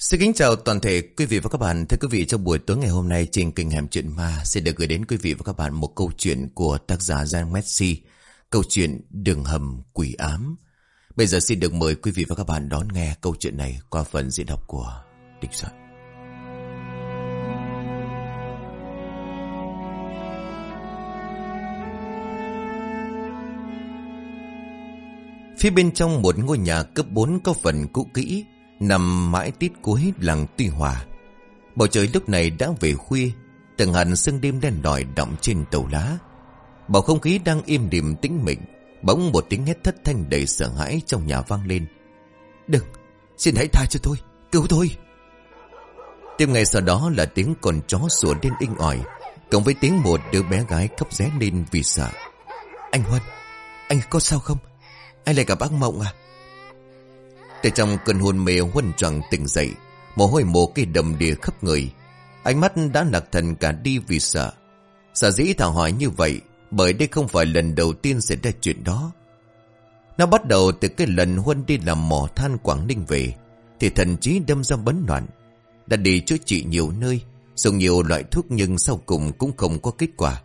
Xin kính chào toàn thể quý vị và các bạn. Thưa quý vị, trong buổi tối ngày hôm nay trên kênh Hẻm Chuyện Ma sẽ được gửi đến quý vị và các bạn một câu chuyện của tác giả Giang Messi. Câu chuyện Đường Hầm Quỷ Ám. Bây giờ xin được mời quý vị và các bạn đón nghe câu chuyện này qua phần diễn đọc của Địch Soạn. Phía bên trong một ngôi nhà cấp 4 có phần cũ kỹ, nằm mãi tít cuối làng Tuy Hòa. Bầu trời lúc này đã về khuya, từng hẳn sương đêm đen đòi đọng trên tàu lá. Bầu không khí đang im đìm tĩnh mịch, bỗng một tiếng hét thất thanh đầy sợ hãi trong nhà vang lên. Đừng, xin hãy tha cho tôi, cứu tôi. Tiếp ngay sau đó là tiếng con chó sủa lên inh ỏi, cộng với tiếng một đứa bé gái khóc ré lên vì sợ. Anh Huân, anh có sao không? Anh lại gặp ác mộng à? Từ trong cơn hôn mê Huân tròn tỉnh dậy, mồ hôi mồ cây đầm đìa khắp người. Ánh mắt đã lạc thần cả đi vì sợ. Sợ dĩ thảo hỏi như vậy, bởi đây không phải lần đầu tiên xảy ra chuyện đó. Nó bắt đầu từ cái lần Huân đi làm mỏ than Quảng Ninh về, thì thần trí đâm ra bấn loạn. Đã đi chữa trị nhiều nơi, dùng nhiều loại thuốc nhưng sau cùng cũng không có kết quả.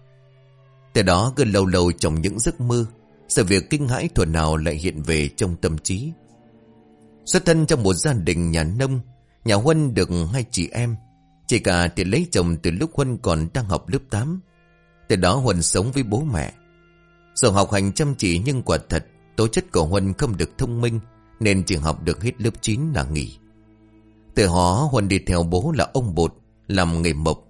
Từ đó gần lâu lâu trong những giấc mơ, sự việc kinh hãi thuần nào lại hiện về trong tâm trí. Xuất thân trong một gia đình nhà nông, nhà Huân được hai chị em. Chị cả thì lấy chồng từ lúc Huân còn đang học lớp 8. Từ đó Huân sống với bố mẹ. Dù học hành chăm chỉ nhưng quả thật, tố chất của Huân không được thông minh, nên chỉ học được hết lớp 9 là nghỉ. Từ họ Huân đi theo bố là ông Bột, làm nghề mộc.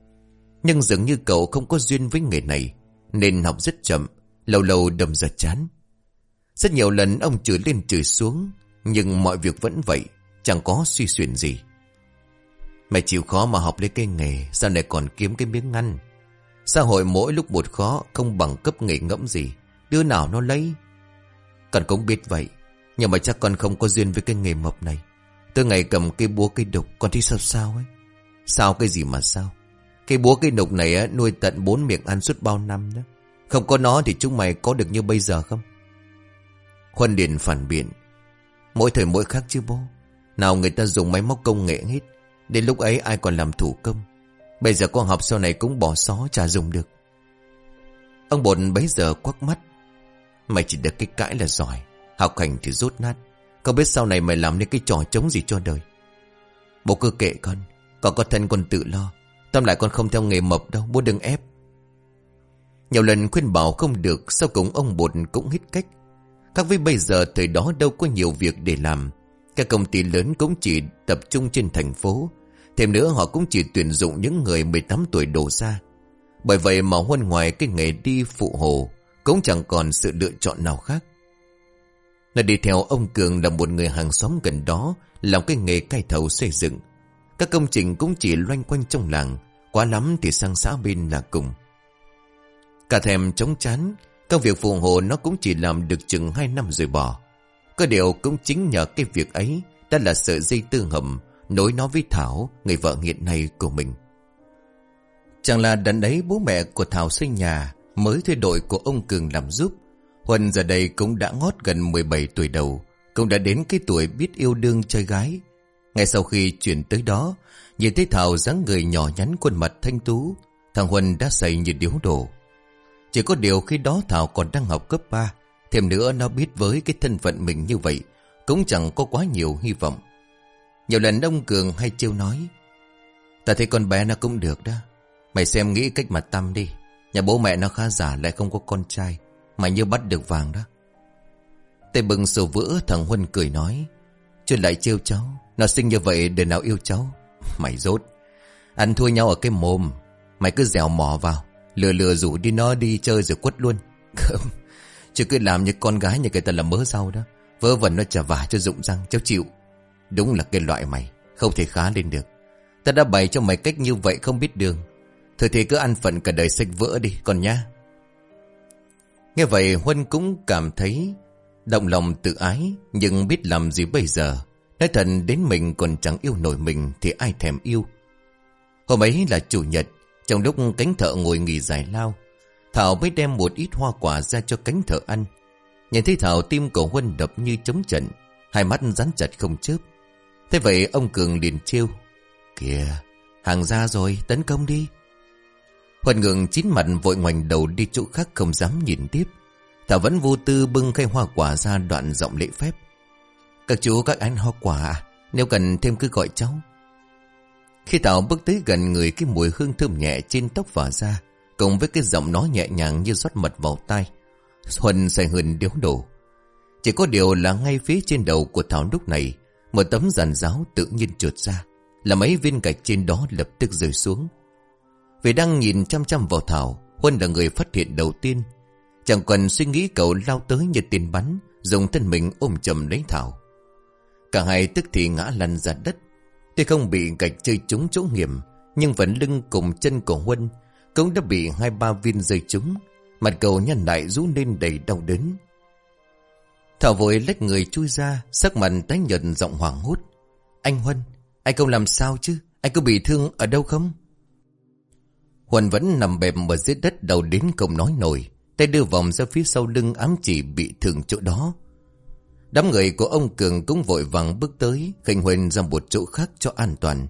Nhưng dường như cậu không có duyên với nghề này, nên học rất chậm, lâu lâu đầm ra chán. Rất nhiều lần ông chửi lên chửi xuống, nhưng mọi việc vẫn vậy, chẳng có suy xuyển gì. Mày chịu khó mà học lấy cái nghề, sao này còn kiếm cái miếng ngăn. Xã hội mỗi lúc một khó, không bằng cấp nghề ngẫm gì, đứa nào nó lấy. Con cũng biết vậy, nhưng mà chắc con không có duyên với cái nghề mập này. Từ ngày cầm cây búa cây đục, con thấy sao sao ấy. Sao cái gì mà sao? Cây búa cây đục này á, nuôi tận bốn miệng ăn suốt bao năm đó. Không có nó thì chúng mày có được như bây giờ không? Huân Điền phản biện. Mỗi thời mỗi khác chứ bố. Nào người ta dùng máy móc công nghệ hết. Đến lúc ấy ai còn làm thủ công. Bây giờ con học sau này cũng bỏ xó chả dùng được. Ông bột bấy giờ quắc mắt. Mày chỉ được cái cãi là giỏi. Học hành thì rốt nát. Không biết sau này mày làm nên cái trò chống gì cho đời. Bố cứ kệ con. Còn có thân con tự lo. tâm lại con không theo nghề mập đâu. Bố đừng ép. Nhiều lần khuyên bảo không được. Sau cùng ông bột cũng hít cách. Khác với bây giờ thời đó đâu có nhiều việc để làm. Các công ty lớn cũng chỉ tập trung trên thành phố. Thêm nữa họ cũng chỉ tuyển dụng những người 18 tuổi đổ ra. Bởi vậy mà huân ngoài cái nghề đi phụ hồ cũng chẳng còn sự lựa chọn nào khác. là đi theo ông Cường là một người hàng xóm gần đó làm cái nghề cai thầu xây dựng. Các công trình cũng chỉ loanh quanh trong làng, quá lắm thì sang xã bên là cùng. Cả thèm chống chán, Công việc phù hộ nó cũng chỉ làm được chừng 2 năm rồi bỏ. Có điều cũng chính nhờ cái việc ấy đã là sợi dây tư hầm nối nó với Thảo, người vợ hiện nay của mình. Chẳng là đợt đấy bố mẹ của Thảo xây nhà mới thuê đội của ông Cường làm giúp. Huân giờ đây cũng đã ngót gần 17 tuổi đầu, cũng đã đến cái tuổi biết yêu đương chơi gái. Ngay sau khi chuyển tới đó, nhìn thấy Thảo dáng người nhỏ nhắn khuôn mặt thanh tú, thằng Huân đã xây như điếu đổ. Chỉ có điều khi đó Thảo còn đang học cấp 3 Thêm nữa nó biết với cái thân phận mình như vậy, Cũng chẳng có quá nhiều hy vọng. Nhiều lần ông Cường hay trêu nói, Ta thấy con bé nó cũng được đó, Mày xem nghĩ cách mà tâm đi, Nhà bố mẹ nó khá giả lại không có con trai, Mày như bắt được vàng đó. Tay bừng sổ vữa, thằng Huân cười nói, chuyện lại trêu cháu, Nó sinh như vậy để nào yêu cháu? Mày rốt, Ăn thua nhau ở cái mồm, Mày cứ dẻo mò vào. Lừa lừa rủ đi nó đi chơi rồi quất luôn. Không, Chứ cứ làm như con gái như người ta là mớ rau đó. Vớ vẩn nó trả vả cho rụng răng, Cháu chịu. Đúng là cái loại mày, Không thể khá lên được. Ta đã bày cho mày cách như vậy không biết đường. Thôi thì cứ ăn phận cả đời sách vỡ đi Còn nhá. Nghe vậy, Huân cũng cảm thấy Động lòng tự ái, Nhưng biết làm gì bây giờ. Nói thật, đến mình còn chẳng yêu nổi mình Thì ai thèm yêu. Hôm ấy là chủ nhật trong lúc cánh thợ ngồi nghỉ giải lao Thảo mới đem một ít hoa quả ra cho cánh thợ ăn Nhìn thấy Thảo tim cổ Huân đập như trống trận Hai mắt rắn chặt không chớp Thế vậy ông Cường liền chiêu Kìa, hàng ra rồi, tấn công đi. Huân ngừng chín mặt vội ngoảnh đầu đi chỗ khác không dám nhìn tiếp. Thảo vẫn vô tư bưng cây hoa quả ra đoạn giọng lễ phép. Các chú các anh hoa quả, à, nếu cần thêm cứ gọi cháu. Khi Thảo bước tới gần người cái mùi hương thơm nhẹ trên tóc và da, cùng với cái giọng nói nhẹ nhàng như rót mật vào tai, Huân say hơn điếu đổ. Chỉ có điều là ngay phía trên đầu của Thảo lúc này, một tấm giàn giáo tự nhiên trượt ra, là mấy viên gạch trên đó lập tức rơi xuống. Vì đang nhìn chăm chăm vào Thảo, Huân là người phát hiện đầu tiên. Chẳng cần suy nghĩ cậu lao tới như tiền bắn, dùng thân mình ôm chầm lấy Thảo. Cả hai tức thì ngã lăn ra đất. Tuy không bị gạch chơi trúng chỗ hiểm, nhưng vẫn lưng cùng chân của Huân cũng đã bị hai ba viên rơi trúng. Mặt cầu nhăn lại rú lên đầy đau đớn. Thảo vội lách người chui ra, sắc mặt tái nhợt giọng hoảng hốt. Anh Huân, anh không làm sao chứ? Anh có bị thương ở đâu không? Huân vẫn nằm bẹp ở dưới đất đầu đến không nói nổi. Tay đưa vòng ra phía sau lưng ám chỉ bị thương chỗ đó. Đám người của ông Cường cũng vội vàng bước tới, khinh Huân ra một chỗ khác cho an toàn.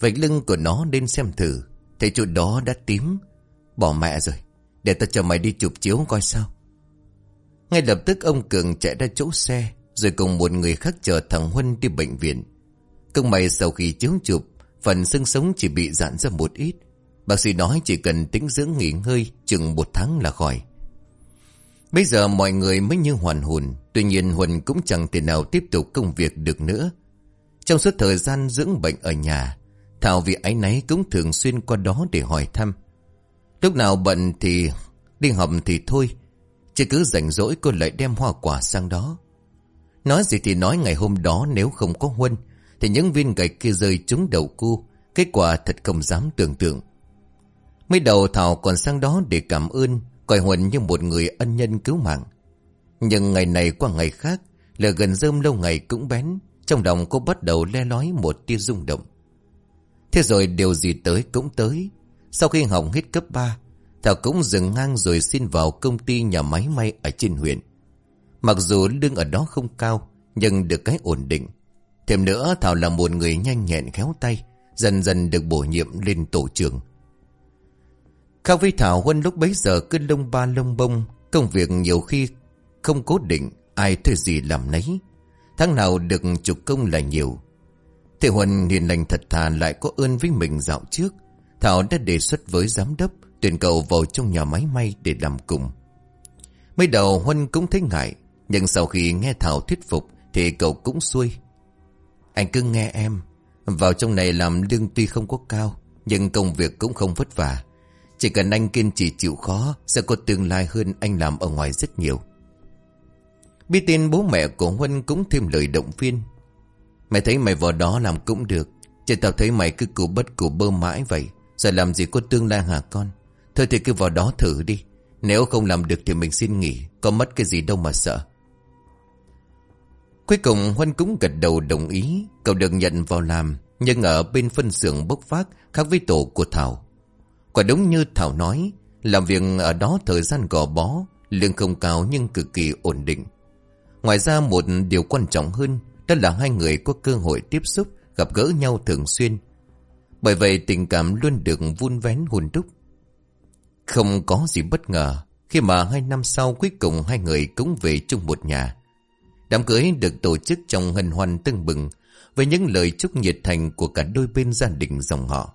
Vạch lưng của nó nên xem thử, thấy chỗ đó đã tím. Bỏ mẹ rồi, để ta cho mày đi chụp chiếu coi sao. Ngay lập tức ông Cường chạy ra chỗ xe, rồi cùng một người khác chờ thằng Huân đi bệnh viện. Công mày sau khi chiếu chụp, phần xương sống chỉ bị giãn ra một ít. Bác sĩ nói chỉ cần tính dưỡng nghỉ ngơi chừng một tháng là khỏi. Bây giờ mọi người mới như hoàn hồn, tuy nhiên Huân cũng chẳng thể nào tiếp tục công việc được nữa. Trong suốt thời gian dưỡng bệnh ở nhà, Thảo vì ái náy cũng thường xuyên qua đó để hỏi thăm. Lúc nào bận thì đi học thì thôi, chỉ cứ rảnh rỗi cô lại đem hoa quả sang đó. Nói gì thì nói ngày hôm đó nếu không có Huân, thì những viên gạch kia rơi trúng đầu cô, kết quả thật không dám tưởng tượng. Mới đầu Thảo còn sang đó để cảm ơn, coi Huân như một người ân nhân cứu mạng. Nhưng ngày này qua ngày khác, là gần rơm lâu ngày cũng bén, trong lòng cô bắt đầu le lói một tia rung động. Thế rồi điều gì tới cũng tới. Sau khi học hết cấp 3, Thảo cũng dừng ngang rồi xin vào công ty nhà máy may ở trên huyện. Mặc dù lương ở đó không cao, nhưng được cái ổn định. Thêm nữa Thảo là một người nhanh nhẹn khéo tay, dần dần được bổ nhiệm lên tổ trưởng. Khác với Thảo Huân lúc bấy giờ cứ lông ba lông bông, công việc nhiều khi không cố định, ai thuê gì làm nấy. Tháng nào được chục công là nhiều. Thế Huân hiền lành thật thà lại có ơn với mình dạo trước. Thảo đã đề xuất với giám đốc tuyển cậu vào trong nhà máy may để làm cùng. Mới đầu Huân cũng thấy ngại, nhưng sau khi nghe Thảo thuyết phục thì cậu cũng xuôi. Anh cứ nghe em, vào trong này làm lương tuy không có cao, nhưng công việc cũng không vất vả. Chỉ cần anh kiên trì chịu khó, Sẽ có tương lai hơn anh làm ở ngoài rất nhiều. Biết tin bố mẹ của Huân cũng thêm lời động viên. Mẹ thấy mày vào đó làm cũng được Chỉ tao thấy mày cứ cụ bất cụ bơ mãi vậy, giờ làm gì có tương lai hả con? Thôi thì cứ vào đó thử đi, Nếu không làm được thì mình xin nghỉ, Có mất cái gì đâu mà sợ. Cuối cùng Huân cũng gật đầu đồng ý, Cậu được nhận vào làm, Nhưng ở bên phân xưởng bốc phát Khác với tổ của Thảo. Quả đúng như Thảo nói, làm việc ở đó thời gian gò bó, lương không cao nhưng cực kỳ ổn định. Ngoài ra một điều quan trọng hơn, đó là hai người có cơ hội tiếp xúc, gặp gỡ nhau thường xuyên. Bởi vậy tình cảm luôn được vun vén hồn đúc. Không có gì bất ngờ, khi mà hai năm sau cuối cùng hai người cũng về chung một nhà. Đám cưới được tổ chức trong hân hoan tưng bừng, với những lời chúc nhiệt thành của cả đôi bên gia đình dòng họ.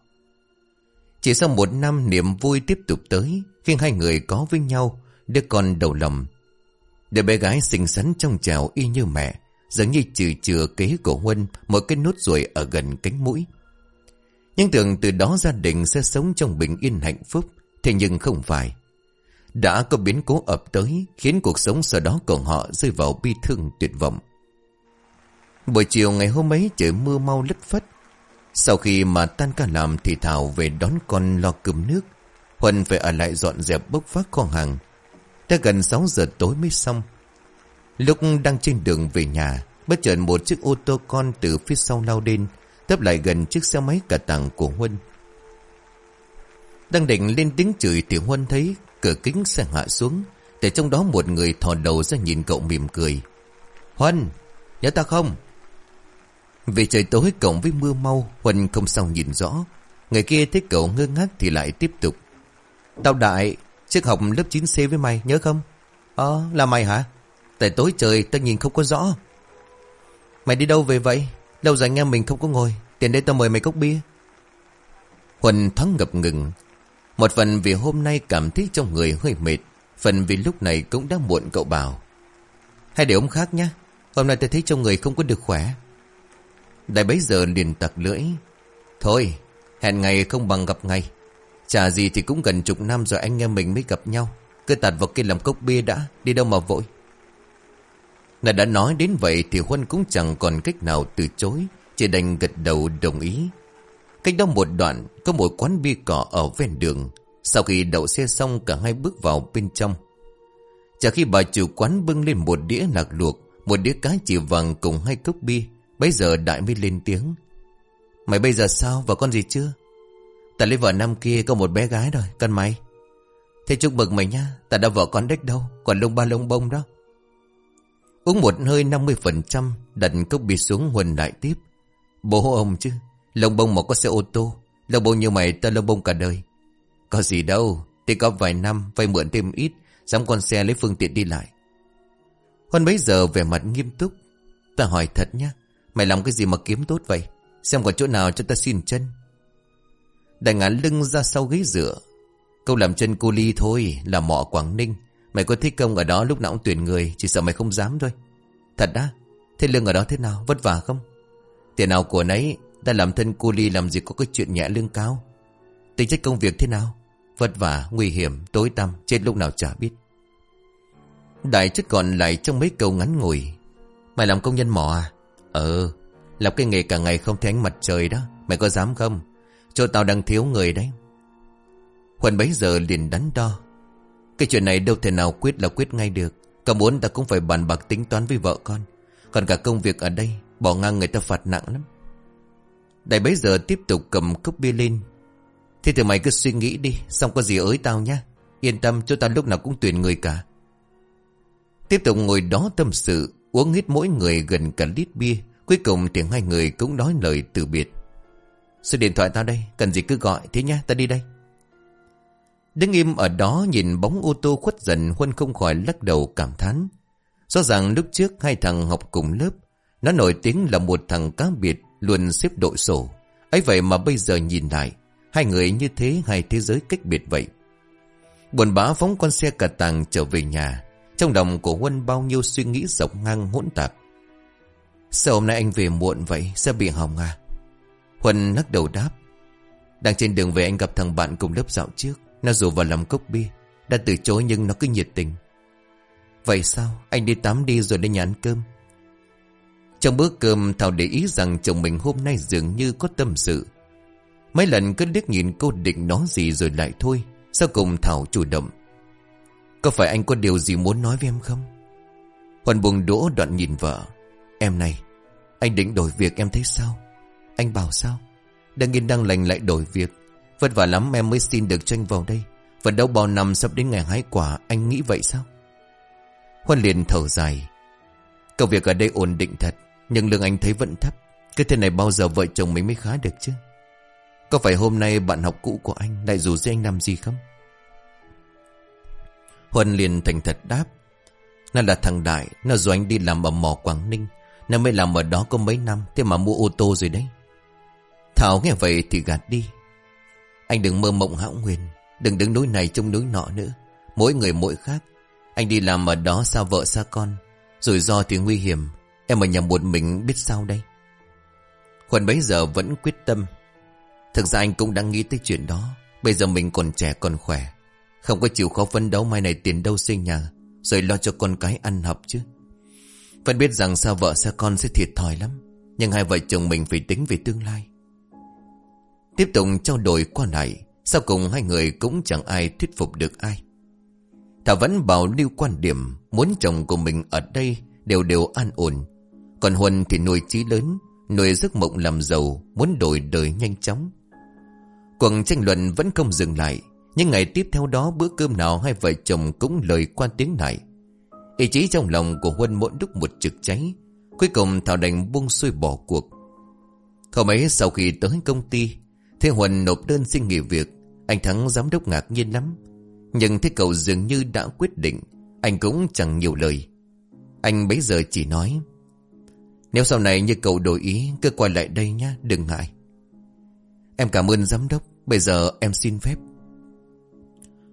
Chỉ sau một năm niềm vui tiếp tục tới khi hai người có với nhau đứa con đầu lòng. Đứa bé gái xinh xắn trong trào y như mẹ, giống như trừ chừa kế của Huân một cái nốt ruồi ở gần cánh mũi. Nhưng tưởng từ đó gia đình sẽ sống trong bình yên hạnh phúc, thế nhưng không phải. Đã có biến cố ập tới khiến cuộc sống sau đó của họ rơi vào bi thương tuyệt vọng. Buổi chiều ngày hôm ấy trời mưa mau lất phất sau khi mà tan ca làm thì Thảo về đón con lo cơm nước. Huân phải ở lại dọn dẹp bốc phát kho hàng. Đã gần 6 giờ tối mới xong. Lúc đang trên đường về nhà, bất chợt một chiếc ô tô con từ phía sau lao lên, tấp lại gần chiếc xe máy cả tặng của Huân. Đang định lên tiếng chửi thì Huân thấy cửa kính xe hạ xuống, để trong đó một người thò đầu ra nhìn cậu mỉm cười. Huân, nhớ ta không? Vì trời tối cộng với mưa mau, Huân không sao nhìn rõ. Người kia thấy cậu ngơ ngác thì lại tiếp tục. Tao đại, Trước học lớp 9C với mày, nhớ không? Ờ là mày hả? Tại tối trời tao nhìn không có rõ. Mày đi đâu về vậy? Lâu rồi nghe mình không có ngồi. Tiền đây tao mời mày cốc bia. Huân thoáng ngập ngừng. Một phần vì hôm nay cảm thấy trong người hơi mệt, Phần vì lúc này cũng đã muộn cậu bảo. Hay để ông khác nhé Hôm nay tôi thấy trong người không có được khỏe. Đại bấy giờ liền tặc lưỡi. Thôi, hẹn ngày không bằng gặp ngày. Chả gì thì cũng gần chục năm rồi anh em mình mới gặp nhau. Cứ tạt vào kia làm cốc bia đã, Đi đâu mà vội. Này đã nói đến vậy thì Huân cũng chẳng còn cách nào từ chối, Chỉ đành gật đầu đồng ý. Cách đó một đoạn, Có một quán bia cỏ ở ven đường. Sau khi đậu xe xong, cả hai bước vào bên trong. Chả khi bà chủ quán bưng lên một đĩa lạc luộc, Một đĩa cá chỉ vàng cùng hai cốc bia. Bây giờ đại mới lên tiếng. Mày bây giờ sao? Và con gì chưa? Ta lấy vợ năm kia có một bé gái rồi Cần mày. Thế chúc mừng mày nha Ta đã vợ con đếch đâu, Còn lông ba lông bông đó. Uống một hơi 50% Đặt cốc bị xuống huần lại tiếp. Bố ông chứ, Lông bông mà có xe ô tô, Lông bông như mày ta lông bông cả đời. Có gì đâu, Thì có vài năm, vay mượn thêm ít, Dám con xe lấy phương tiện đi lại. Huân bấy giờ vẻ mặt nghiêm túc. Ta hỏi thật nhá Mày làm cái gì mà kiếm tốt vậy? Xem có chỗ nào cho ta xin chân. Đại ngã lưng ra sau ghế dựa. Câu làm chân cô ly thôi Là mọ Quảng Ninh. Mày có thích công ở đó lúc nào cũng tuyển người Chỉ sợ mày không dám thôi. Thật đã Thế lương ở đó thế nào? Vất vả không? Tiền nào của nấy Ta làm thân cô ly làm gì có cái chuyện nhẹ lương cao. Tính chất công việc thế nào? Vất vả, nguy hiểm, tối tăm Chết lúc nào chả biết. Đại chất còn lại trong mấy câu ngắn ngủi. Mày làm công nhân mỏ à? Ờ Làm cái nghề cả ngày không thấy ánh mặt trời đó, Mày có dám không? Chỗ tao đang thiếu người đấy. Huân bấy giờ liền đắn đo. Cái chuyện này đâu thể nào quyết là quyết ngay được. Cả muốn ta cũng phải bàn bạc tính toán với vợ con. Còn cả công việc ở đây, Bỏ ngang người ta phạt nặng lắm. Đại bấy giờ tiếp tục cầm cốc bia lên. Thế thì mày cứ suy nghĩ đi, Xong có gì ới tao nhá. Yên tâm cho tao lúc nào cũng tuyển người cả. Tiếp tục ngồi đó tâm sự, Uống hết mỗi người gần cả lít bia. Cuối cùng thì hai người cũng nói lời từ biệt. Số điện thoại tao đây, Cần gì cứ gọi thế nhá, tao đi đây. Đứng im ở đó nhìn bóng ô tô khuất dần, Huân không khỏi lắc đầu cảm thán. Rõ ràng lúc trước hai thằng học cùng lớp, Nó nổi tiếng là một thằng cá biệt Luôn xếp đội sổ. Ấy vậy mà bây giờ nhìn lại, Hai người như thế hai thế giới cách biệt vậy. Buồn bã phóng con xe cà tàng trở về nhà, Trong lòng của Huân bao nhiêu suy nghĩ dọc ngang hỗn tạp. Sao hôm nay anh về muộn vậy? Sao bị hỏng à? Huân lắc đầu đáp. Đang trên đường về anh gặp thằng bạn cùng lớp dạo trước. Nó rủ vào làm cốc bia. Đã từ chối nhưng nó cứ nhiệt tình. Vậy sao? Anh đi tắm đi rồi lên nhà ăn cơm. Trong bữa cơm, Thảo để ý rằng chồng mình hôm nay dường như có tâm sự. Mấy lần cứ liếc nhìn cô định nói gì rồi lại thôi. Sau cùng Thảo chủ động. Có phải anh có điều gì muốn nói với em không? Huân buồn đỗ đoạn nhìn vợ. Em này anh định đổi việc em thấy sao? Anh bảo sao? Đang yên đang lành lại đổi việc. Vất vả lắm em mới xin được tranh vào đây. Vẫn đâu bao năm sắp đến ngày hái quả, Anh nghĩ vậy sao? Huân liền thở dài. Công việc ở đây ổn định thật, Nhưng lương anh thấy vẫn thấp. Cái thế này bao giờ vợ chồng mình mới khá được chứ? Có phải hôm nay bạn học cũ của anh Lại rủ dê anh làm gì không? Huân liền thành thật đáp. Nó là thằng Đại, Nó dù anh đi làm ở mỏ Quảng Ninh. Nó mới làm ở đó có mấy năm, Thế mà mua ô tô rồi đấy. Thảo nghe vậy thì gạt đi. Anh đừng mơ mộng hão nguyên Đừng đứng núi này trông núi nọ nữa. Mỗi người mỗi khác. Anh đi làm ở đó xa vợ xa con, Rủi ro thì nguy hiểm. Em ở nhà một mình biết sao đây? Khuẩn bấy giờ vẫn quyết tâm. Thực ra anh cũng đang nghĩ tới chuyện đó. Bây giờ mình còn trẻ còn khỏe. Không có chịu khó phấn đấu mai này tiền đâu xây nhà, Rồi lo cho con cái ăn học chứ. Vẫn biết rằng sao vợ xa con sẽ thiệt thòi lắm, Nhưng hai vợ chồng mình phải tính về tương lai. Tiếp tục trao đổi qua lại, Sau cùng hai người cũng chẳng ai thuyết phục được ai. Thảo vẫn bảo lưu quan điểm, Muốn chồng của mình ở đây Đều đều an ổn. Còn Huân thì nuôi trí lớn, Nuôi giấc mộng làm giàu, Muốn đổi đời nhanh chóng. Cuộc tranh luận vẫn không dừng lại Nhưng ngày tiếp theo đó bữa cơm nào Hai vợ chồng cũng lời qua tiếng lại. Ý chí trong lòng của Huân mỗi lúc một trực cháy Cuối cùng Thảo đành buông xuôi bỏ cuộc. Không ấy sau khi tới công ty Thế Huân nộp đơn xin nghỉ việc. Anh Thắng giám đốc ngạc nhiên lắm. Nhưng thế cậu dường như đã quyết định Anh cũng chẳng nhiều lời. Anh bấy giờ chỉ nói Nếu sau này như cậu đổi ý Cứ quay lại đây nhá, đừng ngại. Em cảm ơn giám đốc Bây giờ em xin phép.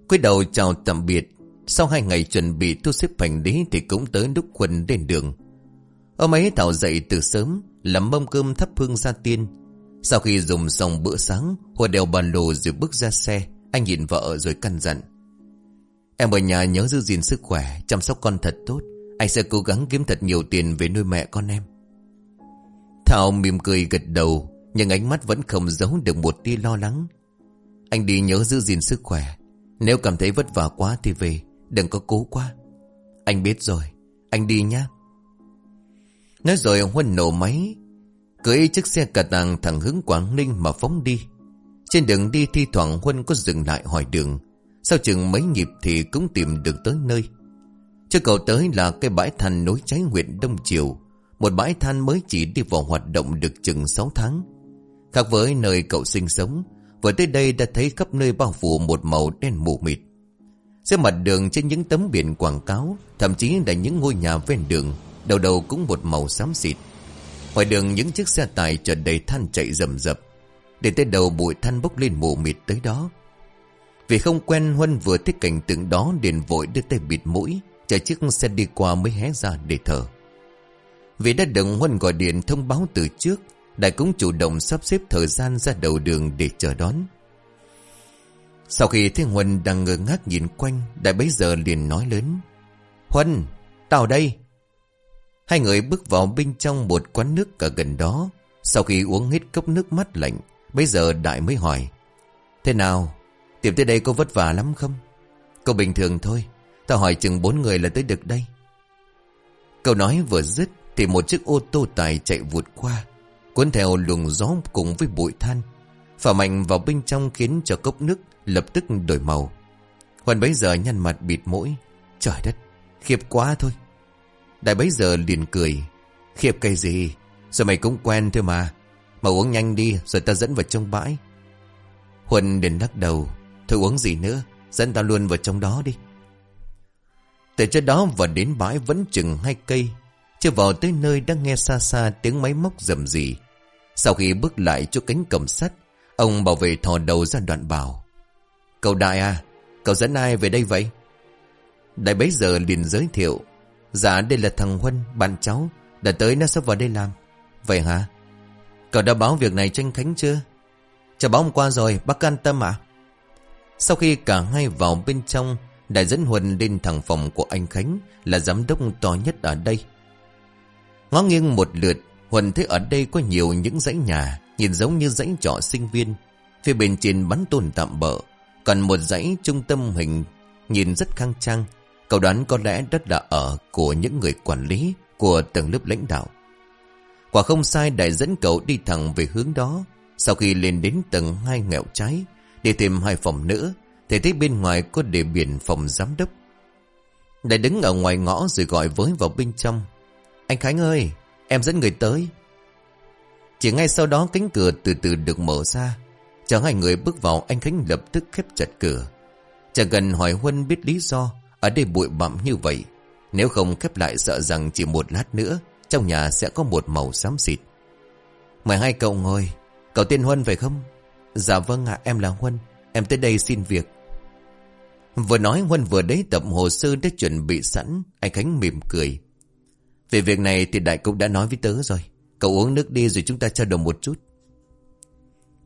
Quyết đầu chào tạm biệt sau hai ngày chuẩn bị thu xếp hành lý Thì cũng tới lúc Quân lên đường. Ông ấy thảo dậy từ sớm, Làm mâm cơm thắp hương ra tiên. Sau khi dùng xong bữa sáng Huân đeo bàn lồ rồi bước ra xe, Anh nhìn vợ rồi căn dặn. Em ở nhà nhớ giữ gìn sức khỏe, Chăm sóc con thật tốt. Anh sẽ cố gắng kiếm thật nhiều tiền về nuôi mẹ con em. Thảo mỉm cười gật đầu, Nhưng ánh mắt vẫn không giấu được một tia lo lắng. Anh đi nhớ giữ gìn sức khỏe. Nếu cảm thấy vất vả quá thì về. Đừng có cố quá. Anh biết rồi. Anh đi nhá. Nói rồi Huân nổ máy Cưới chiếc xe cà tàng thẳng hướng Quảng Ninh mà phóng đi. Trên đường đi thi thoảng Huân có dừng lại hỏi đường. Sau chừng mấy nhịp thì cũng tìm được tới nơi. Trước cầu tới là cái bãi than nối cháy huyện Đông Triều. Một bãi than mới chỉ đi vào hoạt động được chừng 6 tháng. Khác với nơi cậu sinh sống, Vừa tới đây đã thấy khắp nơi bao phủ một màu đen mù mịt. Giữa mặt đường trên những tấm biển quảng cáo, Thậm chí là những ngôi nhà ven đường, Đầu đầu cũng một màu xám xịt. Ngoài đường những chiếc xe tải chở đầy than chạy rầm rập. Để tới đầu bụi than bốc lên mù mịt tới đó. Vì không quen Huân vừa thấy cảnh tượng đó liền vội đưa tay bịt mũi, Chờ chiếc xe đi qua mới hé ra để thở. Vì đã được Huân gọi điện thông báo từ trước Đại cũng chủ động sắp xếp thời gian ra đầu đường để chờ đón. Sau khi thấy Huân đang ngơ ngác nhìn quanh Đại bấy giờ liền nói lớn Huân, tao đây Hai người bước vào bên trong một quán nước ở gần đó. Sau khi uống hết cốc nước mắt lạnh, bây giờ Đại mới hỏi. Thế nào? Tìm tới đây có vất vả lắm không? Câu bình thường thôi. Tao hỏi chừng bốn người là tới được đây. Câu nói vừa dứt thì một chiếc ô tô tải chạy vụt qua. Cuốn theo luồng gió cùng với bụi than. Phả mạnh vào bên trong khiến cho cốc nước lập tức đổi màu. Hoàn bấy giờ nhăn mặt bịt mũi. Trời đất, khiếp quá thôi. Đại bấy giờ liền cười. Khiếp cây gì? Rồi mày cũng quen thôi mà. Mà uống nhanh đi rồi ta dẫn vào trong bãi. Huân liền lắc đầu. Thôi uống gì nữa? Dẫn ta luôn vào trong đó đi. Từ chỗ đó và đến bãi vẫn chừng hai cây. Chưa vào tới nơi đang nghe xa xa tiếng máy móc rầm rì. Sau khi bước lại chỗ cánh cổng sắt, ông bảo vệ thò đầu ra đoạn bảo. Cậu đại à, cậu dẫn ai về đây vậy? Đại bấy giờ liền giới thiệu Dạ đây là thằng Huân, bạn cháu Đã tới nó sắp vào đây làm Vậy hả? Cậu đã báo việc này cho anh Khánh chưa? Chào báo hôm qua rồi, bác an tâm ạ Sau khi cả hai vào bên trong Đại dẫn Huân lên thẳng phòng của anh Khánh Là giám đốc to nhất ở đây Ngó nghiêng một lượt Huân thấy ở đây có nhiều những dãy nhà Nhìn giống như dãy trọ sinh viên Phía bên trên bắn tôn tạm bỡ còn một dãy trung tâm hình Nhìn rất khang trang Cậu đoán có lẽ đất là ở của những người quản lý của tầng lớp lãnh đạo. Quả không sai đại dẫn cậu đi thẳng về hướng đó. Sau khi lên đến tầng hai ngẹo trái, để tìm hai phòng nữa, thì thấy bên ngoài có đề biển phòng giám đốc. Đại đứng ở ngoài ngõ rồi gọi với vào bên trong. Anh Khánh ơi, em dẫn người tới. Chỉ ngay sau đó cánh cửa từ từ được mở ra. Chờ hai người bước vào, anh Khánh lập tức khép chặt cửa. Chẳng cần hỏi Huân biết lý do, ở đây bụi bặm như vậy. Nếu không khép lại sợ rằng chỉ một lát nữa, Trong nhà sẽ có một màu xám xịt. Mời hai cậu ngồi. Cậu tên Huân phải không? Dạ vâng ạ, em là Huân. Em tới đây xin việc. Vừa nói, Huân vừa đấy tập hồ sơ đã chuẩn bị sẵn. Anh Khánh mỉm cười. Về việc này thì đại cũng đã nói với tớ rồi. Cậu uống nước đi rồi chúng ta trao đổi một chút.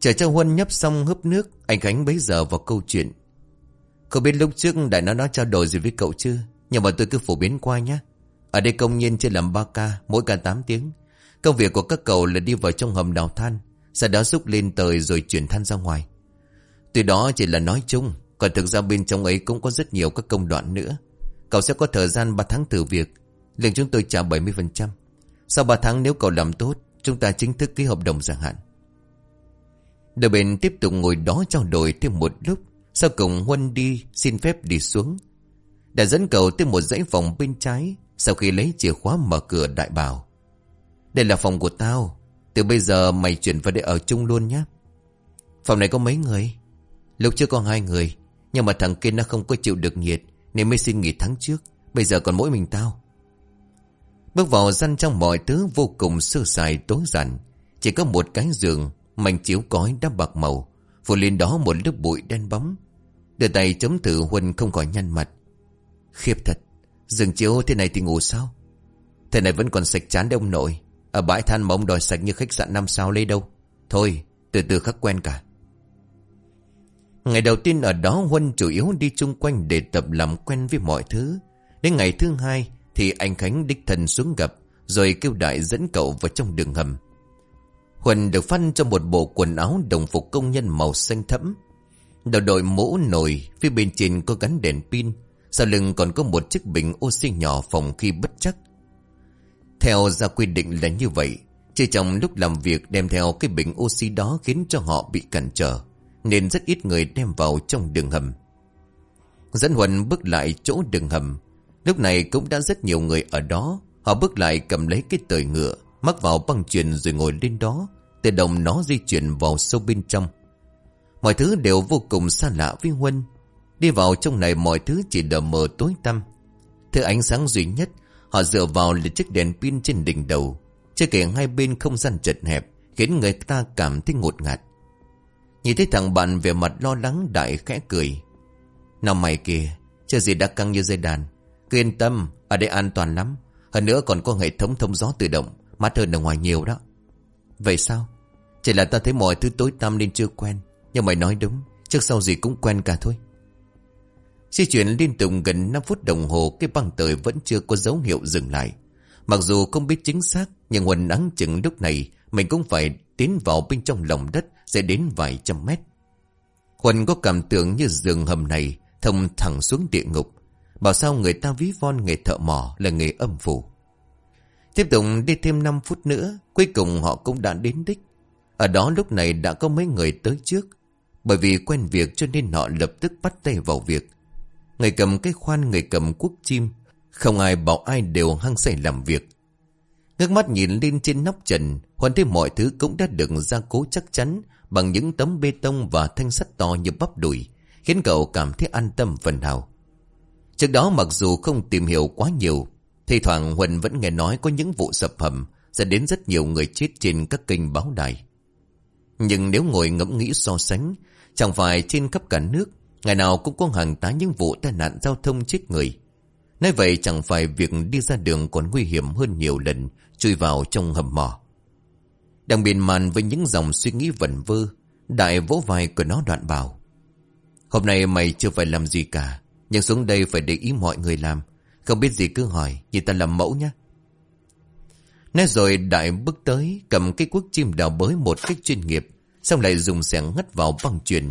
Chờ cho Huân nhấp xong húp nước, Anh Khánh bấy giờ vào câu chuyện. Không biết lúc trước đại nó nói trao đổi gì với cậu chưa? Nhưng mà tôi cứ phổ biến qua nhé Ở đây công nhân trên làm 3 ca, Mỗi ca 8 tiếng. Công việc của các cậu là đi vào trong hầm đào than, Sau đó xúc lên tời rồi chuyển than ra ngoài. Tuy đó chỉ là nói chung, Còn thực ra bên trong ấy cũng có rất nhiều các công đoạn nữa. Cậu sẽ có thời gian 3 tháng thử việc, Lương chúng tôi trả 70% Sau 3 tháng nếu cậu làm tốt, Chúng ta chính thức ký hợp đồng dài hạn. Đôi bên tiếp tục ngồi đó trao đổi thêm một lúc, sau cùng Huân đi, xin phép đi xuống. Đã dẫn cậu tới một dãy phòng bên trái, Sau khi lấy chìa khóa mở cửa đại bảo. Đây là phòng của tao, Từ bây giờ mày chuyển vào đây ở chung luôn nhé. Phòng này có mấy người? Lúc trước có hai người, Nhưng mà thằng kia nó không có chịu được nhiệt, Nên mới xin nghỉ tháng trước, Bây giờ còn mỗi mình tao. Bước vào gian trong mọi thứ vô cùng sơ sài tối giản, Chỉ có một cái giường Mảnh chiếu cói đắp bạc màu. Phủ lên đó một lớp bụi đen bóng. Đưa tay chấm thử Huân không khỏi nhăn mặt. Khiếp thật. Giường chiếu, thế này thì ngủ sao? Thế này vẫn còn sạch chán đấy ông nội. Ở bãi than mà ông đòi sạch như khách sạn năm sao lấy đâu? Thôi, từ từ khắc quen cả. Ngày đầu tiên ở đó Huân chủ yếu đi chung quanh để tập làm quen với mọi thứ. Đến ngày thứ hai thì anh Khánh đích thân xuống gặp, Rồi kêu đại dẫn cậu vào trong đường hầm. Huân được phân cho một bộ quần áo đồng phục công nhân màu xanh thẫm. Đầu đội mũ nồi, Phía bên trên có gắn đèn pin. Sau lưng còn có một chiếc bình oxy nhỏ phòng khi bất chắc. Theo ra quy định là như vậy, Chỉ trong lúc làm việc đem theo cái bình oxy đó khiến cho họ bị cản trở, Nên rất ít người đem vào trong đường hầm. Dẫn Huân bước lại chỗ đường hầm. Lúc này cũng đã rất nhiều người ở đó, Họ bước lại cầm lấy cái tời ngựa. Mắc vào băng truyền rồi ngồi lên đó Tự động nó di chuyển vào sâu bên trong. Mọi thứ đều vô cùng xa lạ với Huân. Đi vào trong này mọi thứ chỉ đờ mờ tối tăm. Thứ ánh sáng duy nhất Họ dựa vào là chiếc đèn pin trên đỉnh đầu. Chưa kể hai bên không gian chật hẹp Khiến người ta cảm thấy ngột ngạt. Nhìn thấy thằng bạn về mặt lo lắng đại khẽ cười. Nào mày kìa Chưa gì đã căng như dây đàn. Cứ yên tâm, ở đây an toàn lắm. Hơn nữa còn có hệ thống thông gió tự động, mắt hơn ở ngoài nhiều đó. Vậy sao? Chỉ là ta thấy mọi thứ tối tăm nên chưa quen. Nhưng mày nói đúng, trước sau gì cũng quen cả thôi. Di chuyển liên tục gần 5 phút đồng hồ Cái băng tời vẫn chưa có dấu hiệu dừng lại Mặc dù không biết chính xác Nhưng huỳnh nắng chừng lúc này Mình cũng phải tiến vào bên trong lòng đất Sẽ đến vài trăm mét Huỳnh có cảm tưởng như giường hầm này Thông thẳng xuống địa ngục Bảo sao người ta ví von nghề thợ mỏ là nghề âm phủ. Tiếp tục đi thêm 5 phút nữa, cuối cùng họ cũng đã đến đích. Ở đó lúc này đã có mấy người tới trước. Bởi vì quen việc cho nên họ lập tức bắt tay vào việc. Người cầm cái khoan, người cầm cuốc chim. Không ai bảo ai đều hăng say làm việc. Ngước mắt nhìn lên trên nóc trần, hoàn thấy mọi thứ cũng đã được gia cố chắc chắn bằng những tấm bê tông và thanh sắt to như bắp đùi, khiến cậu cảm thấy an tâm phần nào. Trước đó mặc dù không tìm hiểu quá nhiều, thì thoảng Huân vẫn nghe nói có những vụ sập hầm dẫn đến rất nhiều người chết trên các kênh báo đài. Nhưng nếu ngồi ngẫm nghĩ so sánh, chẳng phải trên khắp cả nước, ngày nào cũng có hàng tá những vụ tai nạn giao thông chết người. Nói vậy chẳng phải việc đi ra đường còn nguy hiểm hơn nhiều lần chui vào trong hầm mỏ. Đang biên màn với những dòng suy nghĩ vẩn vơ, đại vỗ vai của nó đoạn bảo. Hôm nay mày chưa phải làm gì cả, nhưng xuống đây phải để ý mọi người làm không biết gì cứ hỏi vì ta làm mẫu nhé Nói rồi đại bước tới, Cầm cái cuốc chim đào bới một cách chuyên nghiệp, Xong lại dùng xẻng ngắt vào băng truyền.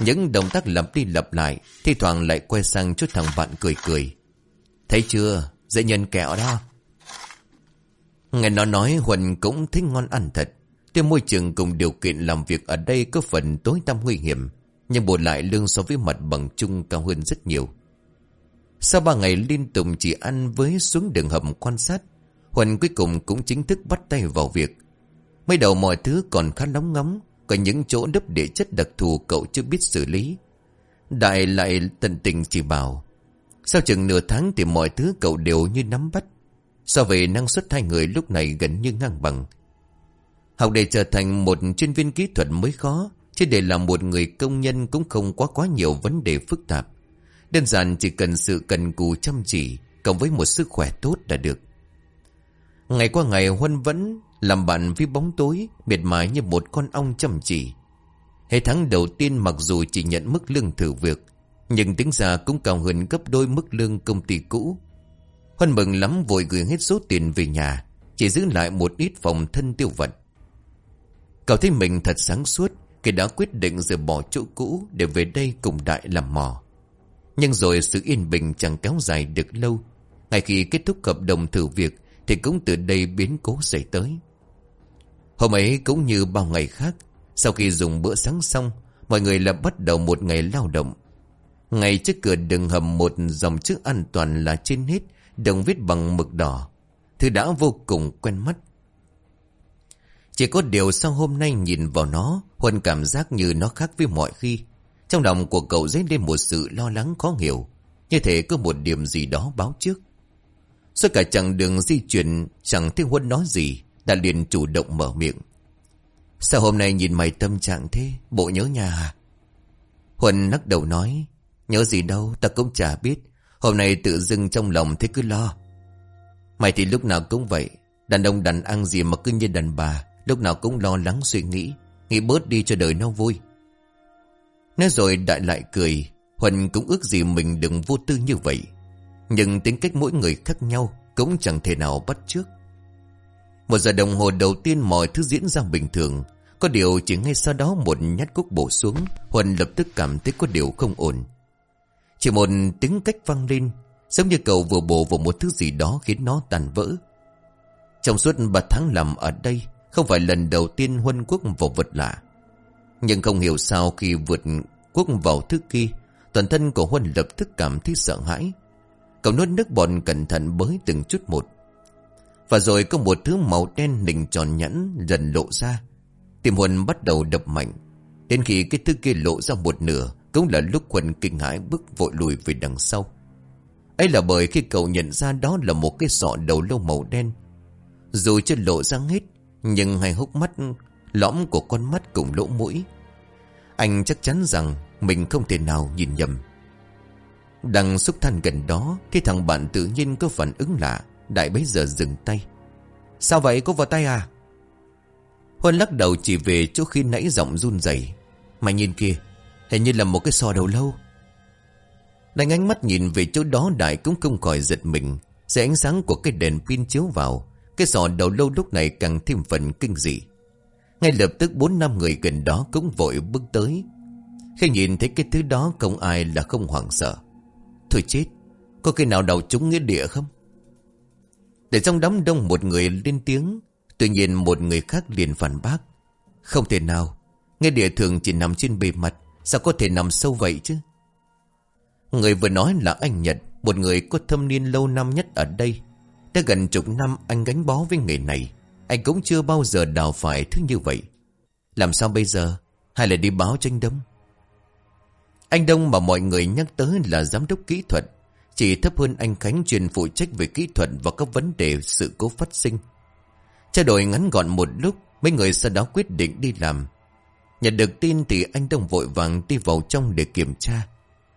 Những động tác lặp đi lặp lại, Thi thoảng lại quay sang chút thằng bạn cười cười. Thấy chưa? Dễ nhân kẹo đó. Nghe nó nói, Huỳnh cũng thích ngon ăn thật. Tuy môi trường cùng điều kiện làm việc ở đây có phần tối tăm nguy hiểm, nhưng bù lại lương so với mặt bằng chung cao hơn rất nhiều. Sau ba ngày liên tục chỉ ăn với xuống đường hầm quan sát Huân cuối cùng cũng chính thức bắt tay vào việc. Mới đầu mọi thứ còn khá nóng ngóng, Có những chỗ đấp địa chất đặc thù cậu chưa biết xử lý. Đại lại tận tình chỉ bảo, Sau chừng nửa tháng thì mọi thứ cậu đều như nắm bắt. So về năng suất hai người lúc này gần như ngang bằng. Học để trở thành một chuyên viên kỹ thuật mới khó, Chứ để làm một người công nhân cũng không quá quá nhiều vấn đề phức tạp. Đơn giản chỉ cần sự cần cù chăm chỉ cộng với một sức khỏe tốt là được. Ngày qua ngày Huân vẫn làm bạn với bóng tối, miệt mài như một con ong chăm chỉ. Hệ tháng đầu tiên mặc dù chỉ nhận mức lương thử việc, nhưng tính ra cũng cao hơn gấp đôi mức lương công ty cũ. Huân mừng lắm vội gửi hết số tiền về nhà, chỉ giữ lại một ít phòng thân tiêu vật. Cậu thấy mình thật sáng suốt khi đã quyết định rời bỏ chỗ cũ Để về đây cùng đại làm mò nhưng rồi sự yên bình chẳng kéo dài được lâu. Ngay khi kết thúc hợp đồng thử việc Thì cũng từ đây biến cố xảy tới. Hôm ấy cũng như bao ngày khác Sau khi dùng bữa sáng xong Mọi người lại bắt đầu một ngày lao động. Ngay trước cửa đường hầm Một dòng chữ an toàn là trên hết Đồng viết bằng mực đỏ. Thứ đã vô cùng quen mắt. Chỉ có điều sau hôm nay nhìn vào nó, Huân cảm giác như nó khác với mọi khi. Trong lòng của cậu dấy lên một sự lo lắng khó hiểu. Như thể có một điểm gì đó báo trước. Suốt cả chặng đường di chuyển chẳng thấy Huân nói gì, đã liền chủ động mở miệng. Sao hôm nay nhìn mày tâm trạng thế, bộ nhớ nhà à? Huân lắc đầu nói, nhớ gì đâu, ta cũng chả biết. Hôm nay tự dưng trong lòng thế cứ lo. Mày thì lúc nào cũng vậy, đàn ông đàn ăn gì mà cứ như đàn bà, lúc nào cũng lo lắng suy nghĩ, nghĩ bớt đi cho đời nó vui. Nói rồi đại lại cười, Huân cũng ước gì mình đừng vô tư như vậy. Nhưng tính cách mỗi người khác nhau Cũng chẳng thể nào bắt trước. Một giờ đồng hồ đầu tiên mọi thứ diễn ra bình thường. Có điều chỉ ngay sau đó một nhát cúc bổ xuống Huân lập tức cảm thấy có điều không ổn. Chỉ một tiếng cách vang lên Giống như cậu vừa bổ vào một thứ gì đó khiến nó tàn vỡ. Trong suốt ba tháng làm ở đây Không phải lần đầu tiên Huân quốc vào vật lạ. Nhưng không hiểu sao khi vượt quốc vào thứ kia Toàn thân của Huân lập tức cảm thấy sợ hãi Cậu nuốt nước bọt cẩn thận bới từng chút một. Và rồi có một thứ màu đen nình tròn nhẵn dần lộ ra. Tim Huân bắt đầu đập mạnh. Đến khi cái thứ kia lộ ra một nửa, cũng là lúc Huân kinh hãi bước vội lùi về đằng sau. ấy là bởi khi cậu nhận ra đó là một cái sọ đầu lâu màu đen. Dù chưa lộ ra hết, nhưng hai hốc mắt lõm của con mắt cùng lỗ mũi. Anh chắc chắn rằng mình không thể nào nhìn nhầm. Đang xúc than gần đó Thì thằng bạn tự nhiên có phản ứng lạ, Đại bấy giờ dừng tay. Sao vậy? Có vào tay à? Huân lắc đầu chỉ về chỗ khi nãy giọng run rẩy. Mày nhìn kia Hình như là một cái sò đầu lâu. Đánh ánh mắt nhìn về chỗ đó Đại cũng không khỏi giật mình. Sẽ ánh sáng của cái đèn pin chiếu vào, Cái sò đầu lâu lúc này càng thêm phần kinh dị. Ngay lập tức bốn năm người gần đó cũng vội bước tới. Khi nhìn thấy cái thứ đó, không ai là không hoảng sợ. Thôi chết, Có cái nào đầu trúng nghĩa địa không? Để trong đám đông một người lên tiếng, Tuy nhiên một người khác liền phản bác. Không thể nào, Nghĩa địa thường chỉ nằm trên bề mặt, Sao có thể nằm sâu vậy chứ? Người vừa nói là anh Nhật, Một người có thâm niên lâu năm nhất ở đây, Đã gần chục năm anh gánh bó với nghề này. Anh cũng chưa bao giờ đào phải thứ như vậy Làm sao bây giờ Hay là đi báo cho anh đông anh Đông mà mọi người nhắc tới là giám đốc kỹ thuật, chỉ thấp hơn anh Khánh chuyên phụ trách về kỹ thuật và các vấn đề sự cố phát sinh. Trao đổi ngắn gọn một lúc, mấy người sau đó quyết định đi làm. Nhận được tin thì anh Đông vội vàng đi vào trong để kiểm tra.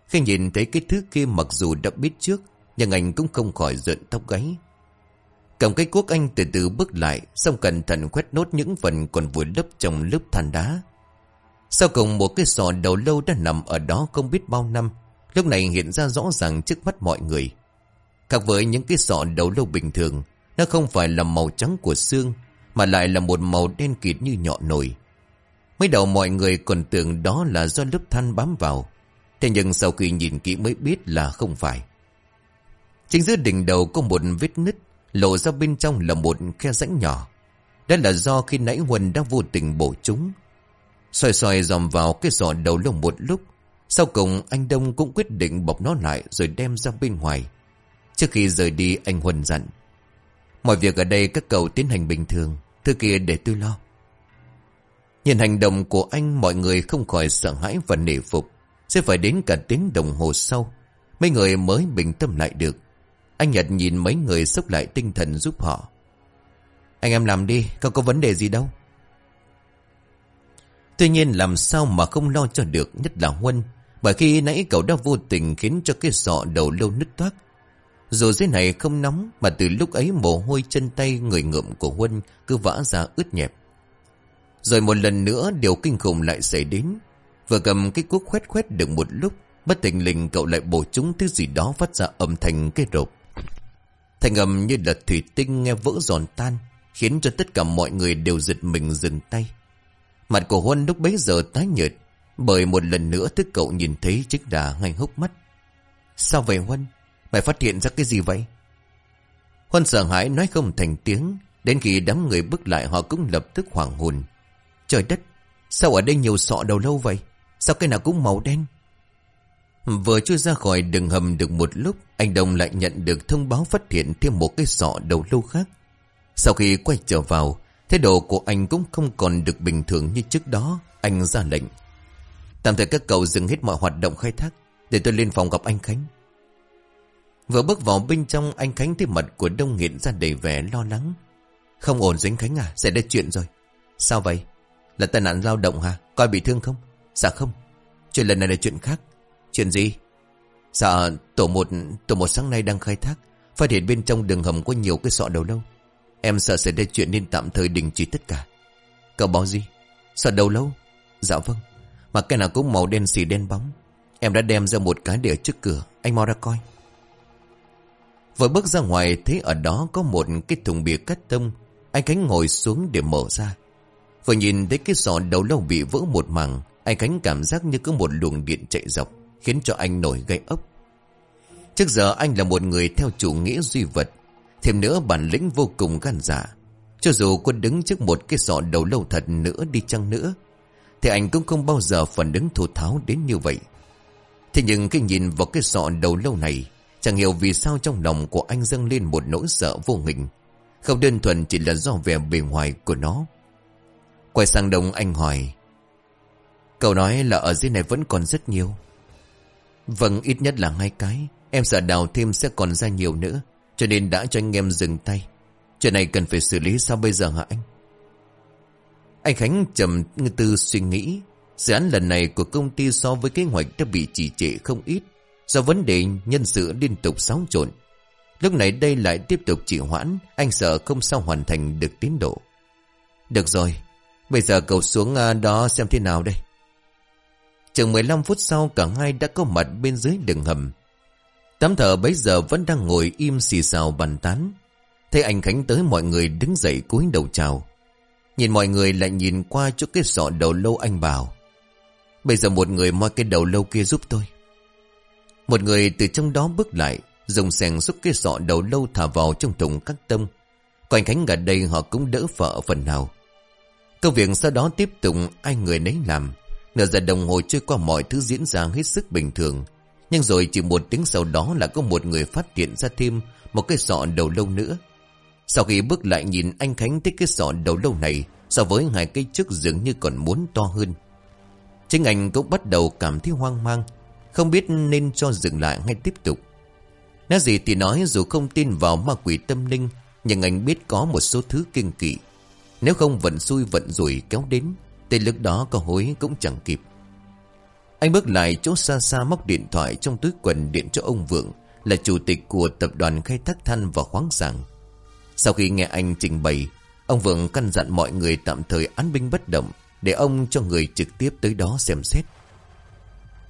Khi nhìn thấy cái thứ kia mặc dù đã biết trước, nhưng anh cũng không khỏi giận tóc gáy. Cầm cái cuốc anh từ từ bước lại, xong cẩn thận quét nốt những phần còn vùi lấp trong lớp than đá. Sau cùng một cái sọ đầu lâu đã nằm ở đó không biết bao năm Lúc này hiện ra rõ ràng trước mắt mọi người. Khác với những cái sọ đầu lâu bình thường Nó không phải là màu trắng của xương Mà lại là một màu đen kịt như nhọ nổi Mới đầu mọi người còn tưởng đó là do lớp than bám vào Thế nhưng sau khi nhìn kỹ mới biết là không phải. Chính giữa đỉnh đầu có một vết nứt Lộ ra bên trong là một khe rãnh nhỏ. Đó là do khi nãy Huân đã vô tình bổ chúng. Xoay xoay dòm vào cái giỏ đầu lông một lúc. Sau cùng, anh Đông cũng quyết định bọc nó lại Rồi đem ra bên ngoài. Trước khi rời đi, anh Huân dặn, Mọi việc ở đây các cậu tiến hành bình thường, Thứ kia để tôi lo. Nhìn hành động của anh, Mọi người không khỏi sợ hãi và nể phục. Sẽ phải đến cả tiếng đồng hồ sau, Mấy người mới bình tâm lại được. Anh Nhật nhìn mấy người xúc lại tinh thần giúp họ. Anh em làm đi Không có vấn đề gì đâu. Tuy nhiên làm sao mà không lo cho được, nhất là Huân, Bởi khi nãy cậu đã vô tình khiến cho cái sọ đầu lâu nứt toát Dù dưới này không nóng, Mà từ lúc ấy mồ hôi chân tay người ngượm của Huân Cứ vã ra ướt nhẹp. Rồi một lần nữa điều kinh khủng lại xảy đến. Vừa cầm cái cuốc khoét khoét được một lúc, Bất tình lình cậu lại bổ chúng thứ gì đó phát ra âm thanh cái rộp Thành âm như là thủy tinh nghe vỡ giòn tan, Khiến cho tất cả mọi người đều giật mình dừng tay. Mặt của Huân lúc bấy giờ tái nhợt, Bởi một lần nữa thức cậu nhìn thấy chiếc đà ngay hốc mắt. Sao vậy Huân? Mày phát hiện ra cái gì vậy? Huân sợ hãi nói không thành tiếng, Đến khi đám người bước lại họ cũng lập tức hoảng hồn. Trời đất, Sao ở đây nhiều sọ đầu lâu vậy? Sao cái nào cũng màu đen? Vừa chui ra khỏi đường hầm được một lúc Anh Đông lại nhận được thông báo phát hiện thêm một cái sọ đầu lâu khác Sau khi quay trở vào Thái độ của anh cũng không còn được bình thường như trước đó. Anh ra lệnh. Tạm thời các cậu dừng hết mọi hoạt động khai thác. Để tôi lên phòng gặp anh Khánh. Vừa bước vào bên trong anh Khánh thấy mặt của Đông Nghiện ra đầy vẻ lo lắng. Không ổn dính Khánh à, sẽ ra chuyện rồi. Sao vậy? Là tai nạn lao động hả? Coi bị thương không? Dạ không. Chuyện lần này là chuyện khác. Chuyện gì? Dạ tổ một tổ một sáng nay đang khai thác. Phát hiện bên trong đường hầm có nhiều cái sọ đầu lâu. Em sợ sẽ ra chuyện nên tạm thời đình chỉ tất cả. Cậu báo gì? Sọ đầu lâu? Dạ vâng. Mà cái nào cũng màu đen xì đen bóng. Em đã đem ra một cái để ở trước cửa. Anh mau ra coi. Vừa bước ra ngoài thấy ở đó có một cái thùng bìa cắt tông. Anh Khánh ngồi xuống để mở ra. Vừa nhìn thấy cái sọ đầu lâu bị vỡ một mảng. Anh Khánh cảm giác như có một luồng điện chạy dọc. Khiến cho anh nổi gây ốc. Trước giờ anh là một người theo chủ nghĩa duy vật. Thêm nữa bản lĩnh vô cùng gan dạ. Cho dù có đứng trước một cái sọ đầu lâu thật nữa đi chăng nữa. Thì anh cũng không bao giờ phần đứng thù tháo đến như vậy. Thế nhưng khi nhìn vào cái sọ đầu lâu này, Chẳng hiểu vì sao trong lòng của anh dâng lên một nỗi sợ vô hình. Không đơn thuần chỉ là do vẻ bề ngoài của nó. Quay sang đồng anh hỏi. Cậu nói là ở dưới này vẫn còn rất nhiều. Vâng ít nhất là hai cái. Em sợ đào thêm sẽ còn ra nhiều nữa. Cho nên đã cho anh em dừng tay. Chuyện này cần phải xử lý sao bây giờ hả anh? Anh Khánh trầm tư suy nghĩ. Dự án lần này của công ty so với kế hoạch đã bị trì trệ không ít. Do vấn đề nhân sự liên tục xáo trộn Lúc này đây lại tiếp tục trì hoãn, Anh sợ không sao hoàn thành được tiến độ Được rồi, Bây giờ cậu xuống à, đó xem thế nào đây Chừng 15 phút sau Cả hai đã có mặt bên dưới đường hầm tám thở bấy giờ vẫn đang ngồi im xì xào bàn tán Thấy anh Khánh tới mọi người đứng dậy cúi đầu chào Nhìn mọi người lại nhìn qua chỗ cái sọ đầu lâu anh bảo Bây giờ một người moi cái đầu lâu kia giúp tôi một người từ trong đó bước lại, dùng sèn xúc cái sọ đầu lâu thả vào trong thùng cắt tông. Còn Khánh gần đây họ cũng đỡ vợ phần nào. Công việc sau đó tiếp tục ai người nấy làm. Nửa giờ đồng hồ trôi qua mọi thứ diễn ra hết sức bình thường. Nhưng rồi chỉ một tiếng sau đó là có một người phát hiện ra thêm một cái sọ đầu lâu nữa. Sau khi bước lại nhìn anh Khánh thấy cái sọ đầu lâu này so với hai cái trước dường như còn muốn to hơn. Chính anh cũng bắt đầu cảm thấy hoang mang, không biết nên cho dừng lại hay tiếp tục Nói gì thì nói dù không tin vào ma quỷ tâm linh, Nhưng anh biết có một số thứ kinh kỵ Nếu không vận xui vận rủi kéo đến Tới lúc đó có hối cũng chẳng kịp. Anh bước lại chỗ xa xa móc điện thoại trong túi quần điện cho ông Vượng, Là chủ tịch của tập đoàn khai thác than và khoáng sản. Sau khi nghe anh trình bày, Ông Vượng căn dặn mọi người tạm thời án binh bất động Để ông cho người trực tiếp tới đó xem xét.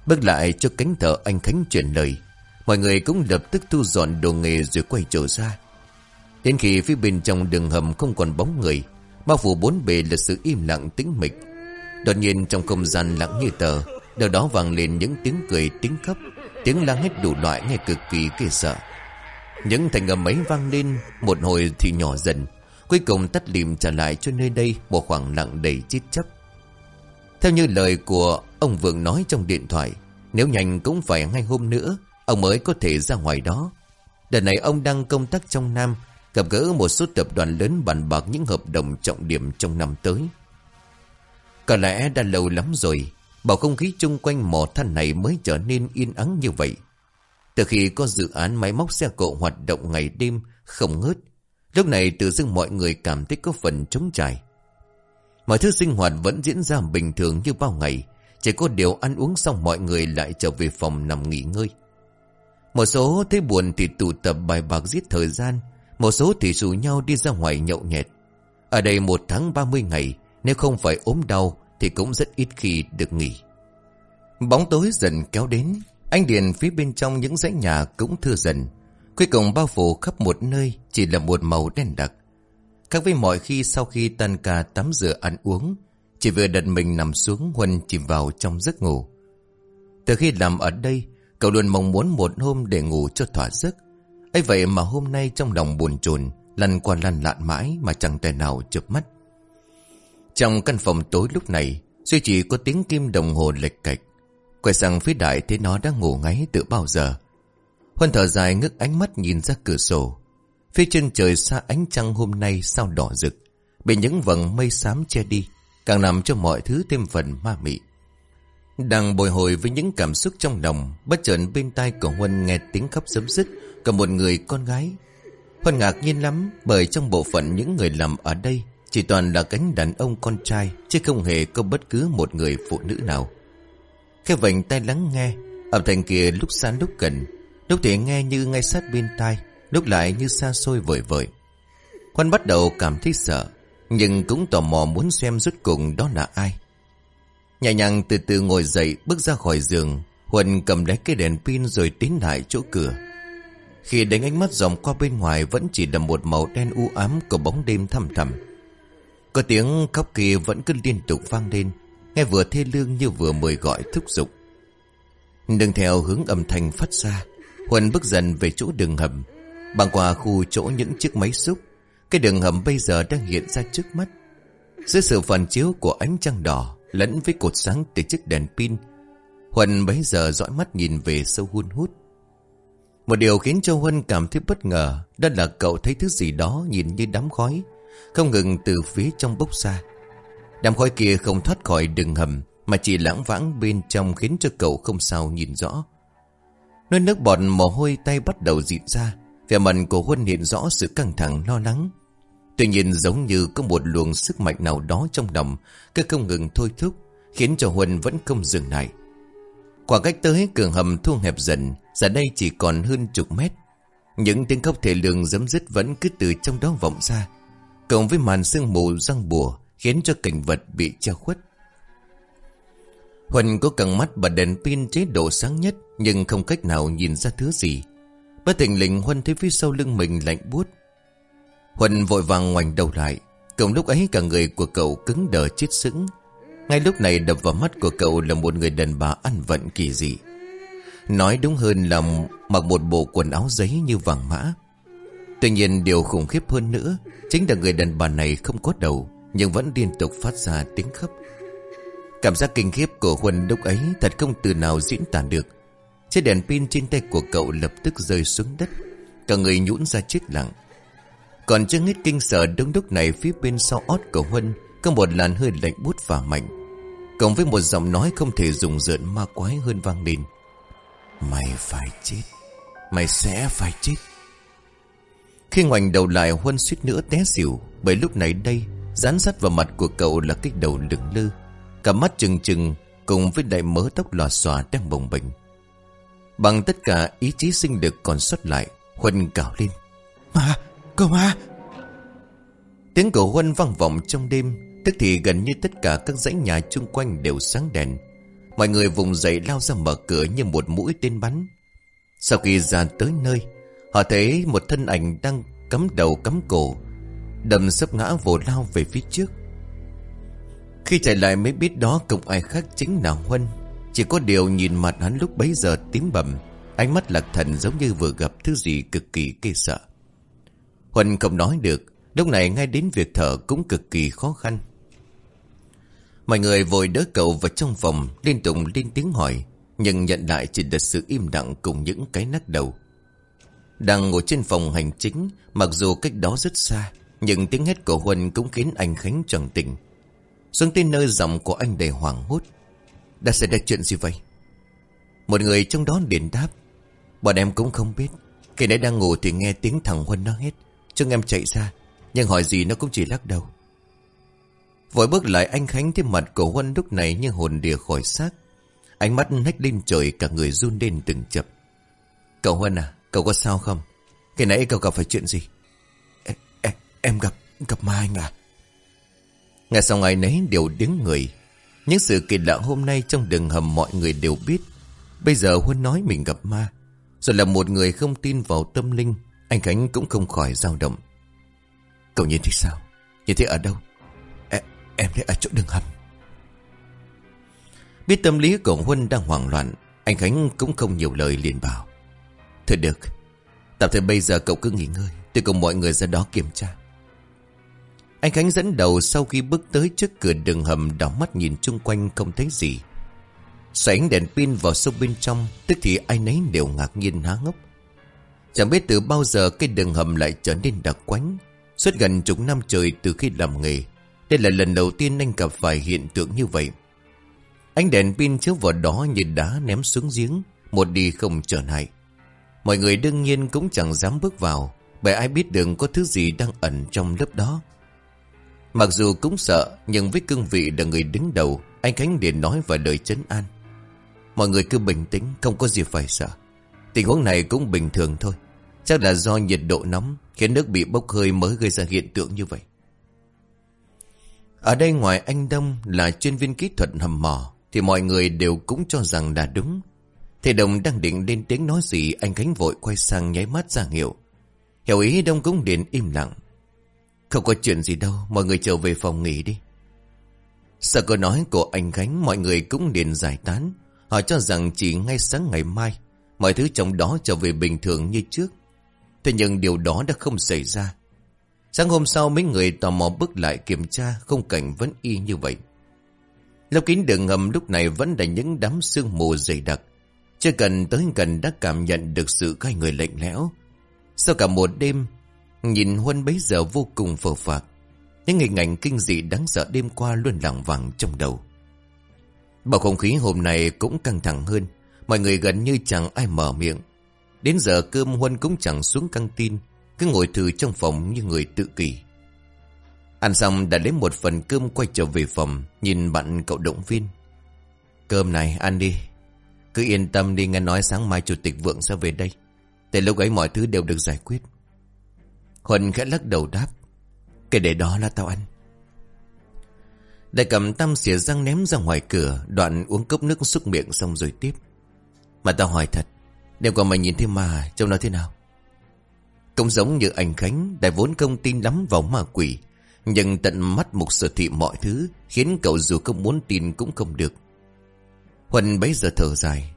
Bước lại cho cánh thợ anh Khánh chuyển lời, Mọi người cũng lập tức thu dọn đồ nghề rồi quay trở ra. Đến khi phía bên trong đường hầm không còn bóng người, Bao phủ bốn bề là sự im lặng tĩnh mịch. Đột nhiên trong không gian lặng như tờ Đầu đó vang lên những tiếng cười tiếng khóc Tiếng la hết đủ loại nghe cực kỳ ghê sợ Những thành âm ấy vang lên Một hồi thì nhỏ dần Cuối cùng tắt lìm trở lại cho nơi đây Một khoảng lặng đầy chít chấp theo như lời của ông Vượng nói trong điện thoại, nếu nhanh cũng phải ngay hôm nữa, ông mới có thể ra ngoài đó. Đợt này ông đang công tác trong Nam, gặp gỡ một số tập đoàn lớn bàn bạc những hợp đồng trọng điểm trong năm tới. Có lẽ đã lâu lắm rồi, bầu không khí chung quanh mỏ than này mới trở nên yên ắng như vậy. Từ khi có dự án máy móc xe cộ hoạt động ngày đêm không ngớt, lúc này tự dưng mọi người cảm thấy có phần trống trải. Mọi thứ sinh hoạt vẫn diễn ra bình thường như bao ngày. Chỉ có điều ăn uống xong mọi người lại trở về phòng nằm nghỉ ngơi. Một số thấy buồn thì tụ tập bài bạc giết thời gian. Một số thì rủ nhau đi ra ngoài nhậu nhẹt. Ở đây một tháng 30 ngày, nếu không phải ốm đau thì cũng rất ít khi được nghỉ. Bóng tối dần kéo đến, anh Điền phía bên trong những dãy nhà cũng thưa dần. Cuối cùng bao phủ khắp một nơi chỉ là một màu đen đặc. Khác với mọi khi sau khi tan ca tắm rửa ăn uống, chỉ vừa đặt mình nằm xuống Huân chìm vào trong giấc ngủ. Từ khi làm ở đây, cậu luôn mong muốn một hôm để ngủ cho thỏa giấc. ấy vậy mà hôm nay trong lòng buồn chồn lăn qua lăn lạn mãi mà chẳng thể nào chụp mắt. Trong căn phòng tối lúc này, duy chỉ có tiếng kim đồng hồ lệch cạch. Quay sang phía đại thấy nó đang ngủ ngáy từ bao giờ. Huân thở dài ngước ánh mắt nhìn ra cửa sổ. Phía chân trời xa ánh trăng hôm nay sao đỏ rực. Bị những vầng mây xám che đi Càng làm cho mọi thứ thêm phần ma mị Đang bồi hồi với những cảm xúc trong lòng Bất chợt bên tai của Huân nghe tiếng khóc sấm dứt Của một người con gái Huân ngạc nhiên lắm Bởi trong bộ phận những người làm ở đây chỉ toàn là cánh đàn ông con trai, Chứ không hề có bất cứ một người phụ nữ nào. Khe vành tay lắng nghe, Âm thanh kia lúc xa lúc gần, Lúc thì nghe như ngay sát bên tai, Lúc lại như xa xôi vời vời Huân bắt đầu cảm thấy sợ, Nhưng cũng tò mò muốn xem rốt cùng đó là ai. Nhẹ nhàng từ từ ngồi dậy, Bước ra khỏi giường, Huân cầm lấy cái đèn pin rồi tiến lại chỗ cửa. Khi đánh ánh mắt dòng qua bên ngoài Vẫn chỉ là một màu đen u ám Của bóng đêm thầm thầm có tiếng khóc kia vẫn cứ liên tục vang lên. Nghe vừa thê lương như vừa mời gọi thúc giục. Đừng theo hướng âm thanh phát ra, Huân bước dần về chỗ đường hầm. Băng qua khu chỗ những chiếc máy xúc, Cái đường hầm bây giờ đang hiện ra trước mắt. Dưới sự phản chiếu của ánh trăng đỏ Lẫn với cột sáng từ chiếc đèn pin, Huân bấy giờ dõi mắt nhìn về sâu hun hút. Một điều khiến cho Huân cảm thấy bất ngờ, Đó là cậu thấy thứ gì đó nhìn như đám khói. Không ngừng từ phía trong bốc ra. Đám khói kia không thoát khỏi đường hầm, Mà chỉ lãng vãng bên trong khiến cho cậu không sao nhìn rõ. Nơi nước bọt mồ hôi tay bắt đầu dịn ra, Vẻ mặt của Huân hiện rõ sự căng thẳng, lo lắng. Tuy nhiên giống như có một luồng sức mạnh nào đó trong lòng, Cứ không ngừng thôi thúc, Khiến cho Huân vẫn không dừng lại. Khoảng cách tới cường hầm thu hẹp dần, Giờ đây chỉ còn hơn chục mét. Những tiếng khóc thể lường dấm dứt Vẫn cứ từ trong đó vọng ra. Cộng với màn sương mù răng bùa Khiến cho cảnh vật bị che khuất. Huân có cần mắt bật đèn pin chế độ sáng nhất, Nhưng không cách nào nhìn ra thứ gì. Bất tình lình Huân thấy phía sau lưng mình lạnh buốt. Huân vội vàng ngoảnh đầu lại, Cùng lúc ấy cả người của cậu cứng đờ chết sững. Ngay lúc này đập vào mắt của cậu là một người đàn bà ăn vận kỳ dị. Nói đúng hơn là mặc một bộ quần áo giấy như vàng mã. Tuy nhiên điều khủng khiếp hơn nữa Chính là người đàn bà này không có đầu, Nhưng vẫn liên tục phát ra tiếng khóc. Cảm giác kinh khiếp của Huân lúc ấy Thật không từ nào diễn tả được. Chiếc đèn pin trên tay của cậu lập tức rơi xuống đất, Cả người nhũn ra chết lặng. Còn chưa hết kinh sợ đúng lúc này Phía bên sau ót của Huân, Có một làn hơi lạnh bút và mạnh Cộng với một giọng nói không thể dùng rợn ma quái hơn vang lên. Mày phải chết, Mày sẽ phải chết. Khi ngoảnh đầu lại Huân suýt nữa té xỉu Bởi lúc này đây Dán sát vào mặt của cậu là cái đầu lửng lơ Cả mắt trừng trừng Cùng với đại mớ tóc lòa xòa đang bồng bềnh. Bằng tất cả ý chí sinh lực còn xuất lại Huân cào lên. Ma, cô ma! Tiếng của Huân vang vọng trong đêm Tức thì gần như tất cả các dãy nhà chung quanh đều sáng đèn. Mọi người vùng dậy lao ra mở cửa như một mũi tên bắn. Sau khi ra tới nơi Họ thấy một thân ảnh đang cắm đầu cắm cổ, Đầm sấp ngã vồ lao về phía trước. Khi chạy lại mới biết đó không ai khác chính là Huân. Chỉ có điều nhìn mặt hắn lúc bấy giờ tím bầm, Ánh mắt lạc thần giống như vừa gặp thứ gì cực kỳ kê sợ. Huân không nói được, Lúc này ngay đến việc thở cũng cực kỳ khó khăn. Mọi người vội đỡ cậu vào trong phòng, Liên tục lên tiếng hỏi, Nhưng nhận lại chỉ là sự im lặng cùng những cái nắc đầu. Đang ngồi trên phòng hành chính, Mặc dù cách đó rất xa, Nhưng tiếng hét của Huân cũng khiến anh Khánh chẳng tỉnh. Xuống tới nơi giọng của anh đầy hoảng hốt. Đã xảy ra chuyện gì vậy? Một người trong đó điện đáp. Bọn em cũng không biết. Khi nãy đang ngủ thì nghe tiếng thằng Huân nó hết. Chúng em chạy ra, Nhưng hỏi gì nó cũng chỉ lắc đầu. Vội bước lại anh Khánh thấy mặt của Huân lúc này như hồn đìa khỏi xác. Ánh mắt hách lên trời, cả người run lên từng chập. Cậu Huân à Cậu có sao không cái nãy cậu gặp phải chuyện gì em, em, em gặp gặp ma anh à Nghe xong ai nấy đều đứng người những sự kỳ lạ hôm nay trong đường hầm mọi người đều biết. Bây giờ Huân nói mình gặp ma. Rồi là một người không tin vào tâm linh. Anh Khánh cũng không khỏi dao động. Cậu nhìn thấy sao? Nhìn thấy ở đâu? Em, em thấy ở chỗ đường hầm. Biết tâm lý của Huân đang hoảng loạn. Anh Khánh cũng không nhiều lời liền bảo. Thôi được. Tạm thời bây giờ cậu cứ nghỉ ngơi. Tôi cùng mọi người ra đó kiểm tra. Anh Khánh dẫn đầu sau khi bước tới trước cửa đường hầm Đỏ mắt nhìn chung quanh không thấy gì. Xoáy đèn pin vào sâu bên trong, tức thì ai nấy đều ngạc nhiên há ngốc. Chẳng biết từ bao giờ cái đường hầm lại trở nên đặc quánh. Suốt gần chục năm trời từ khi làm nghề Đây là lần đầu tiên anh gặp phải hiện tượng như vậy Ánh đèn pin chiếu vào đó như đá ném xuống giếng Một đi không trở lại Mọi người đương nhiên cũng chẳng dám bước vào, Bởi ai biết đường có thứ gì đang ẩn trong lớp đó. Mặc dù cũng sợ, Nhưng với cương vị là người đứng đầu, Anh Khánh liền nói vài lời chấn an. Mọi người cứ bình tĩnh, Không có gì phải sợ. Tình huống này cũng bình thường thôi. Chắc là do nhiệt độ nóng, Khiến nước bị bốc hơi mới gây ra hiện tượng như vậy. Ở đây ngoài anh Đông là chuyên viên kỹ thuật hầm mỏ, Thì mọi người đều cũng cho rằng là đúng. Thầy Đồng đang định lên tiếng nói gì, Anh Khánh vội quay sang nháy mắt ra hiệu. Hiểu ý Đông cũng điện im lặng. Không có chuyện gì đâu, Mọi người trở về phòng nghỉ đi. Sợ câu nói của anh Khánh Mọi người cũng điện giải tán. Họ cho rằng chỉ ngay sáng ngày mai, Mọi thứ trong đó trở về bình thường như trước. Thế nhưng điều đó đã không xảy ra. Sáng hôm sau, mấy người tò mò bước lại kiểm tra Không cảnh vẫn y như vậy. Lốc kín đường ngầm lúc này vẫn là những đám sương mù dày đặc chưa cần tới gần đã cảm nhận được sự gai người lạnh lẽo. Sau cả một đêm, nhìn Huân bấy giờ vô cùng phờ phạc. Những hình ảnh kinh dị đáng sợ đêm qua luôn lặng vàng trong đầu. Bầu không khí hôm nay cũng căng thẳng hơn. Mọi người gần như chẳng ai mở miệng. Đến giờ cơm Huân cũng chẳng xuống căng tin. Cứ ngồi thử trong phòng như người tự kỷ. Ăn xong đã lấy một phần cơm quay trở về phòng. Nhìn bạn cậu động viên. Cơm này ăn đi. Cứ yên tâm đi nghe nói sáng mai chủ tịch vượng sẽ về đây. Để lúc ấy mọi thứ đều được giải quyết. Huân khẽ lắc đầu đáp. Cái để đó là tao ăn. Đại cầm tâm xỉa răng ném ra ngoài cửa, đoạn uống cốc nước xúc miệng xong rồi tiếp. Mà tao hỏi thật, đêm qua mày nhìn thấy ma trông nó thế nào? Cũng giống như anh Khánh, đại vốn không tin lắm vào ma quỷ, nhưng tận mắt mục sở thị mọi thứ, khiến cậu dù không muốn tin cũng không được. Huân bấy giờ thở dài.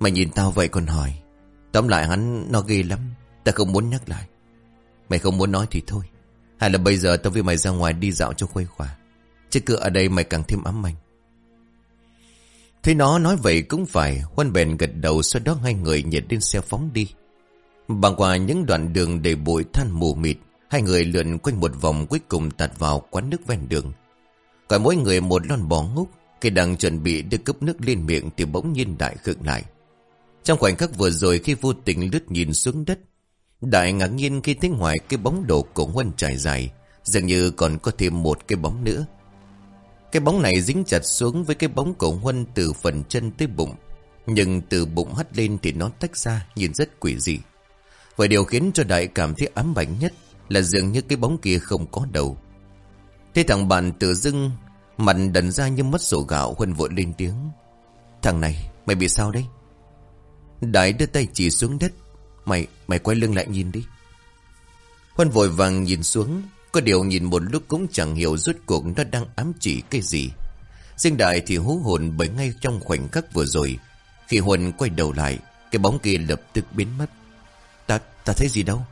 Mày nhìn tao vậy còn hỏi. Tóm lại hắn nó ghê lắm. Ta không muốn nhắc lại. Mày không muốn nói thì thôi. Hay là bây giờ tao với mày ra ngoài đi dạo cho khuây khỏa. Chứ cứ ở đây mày càng thêm ấm anh. Thế nó nói vậy cũng phải. Huân bèn gật đầu, sau đó hai người nhiệt lên xe phóng đi. Bằng qua những đoạn đường đầy bụi than mù mịt. Hai người lượn quanh một vòng cuối cùng tạt vào quán nước ven đường. Cả mỗi người một lon bò ngúc. Khi đang chuẩn bị đưa cốc nước lên miệng thì bỗng nhiên đại khựng lại. Trong khoảnh khắc vừa rồi khi vô tình lướt nhìn xuống đất, đại ngạc nhiên khi thấy ngoài cái bóng đồ của Huân trải dài, dường như còn có thêm một cái bóng nữa. Cái bóng này dính chặt xuống với cái bóng của Huân từ phần chân tới bụng, nhưng từ bụng hất lên thì nó tách ra nhìn rất quỷ dị. Và điều khiến cho đại cảm thấy ám ảnh nhất là dường như cái bóng kia không có đầu. Thế thằng bạn tự dưng Mặt đần ra như mất sổ gạo Huân vội lên tiếng. Thằng này mày bị sao đấy? Đại đưa tay chỉ xuống đất. Mày mày quay lưng lại nhìn đi. Huân vội vàng nhìn xuống. Có điều nhìn một lúc cũng chẳng hiểu rốt cuộc nó đang ám chỉ cái gì. Riêng đại thì hú hồn bởi ngay trong khoảnh khắc vừa rồi. Khi Huân quay đầu lại Cái bóng kia lập tức biến mất. Ta, ta thấy gì đâu?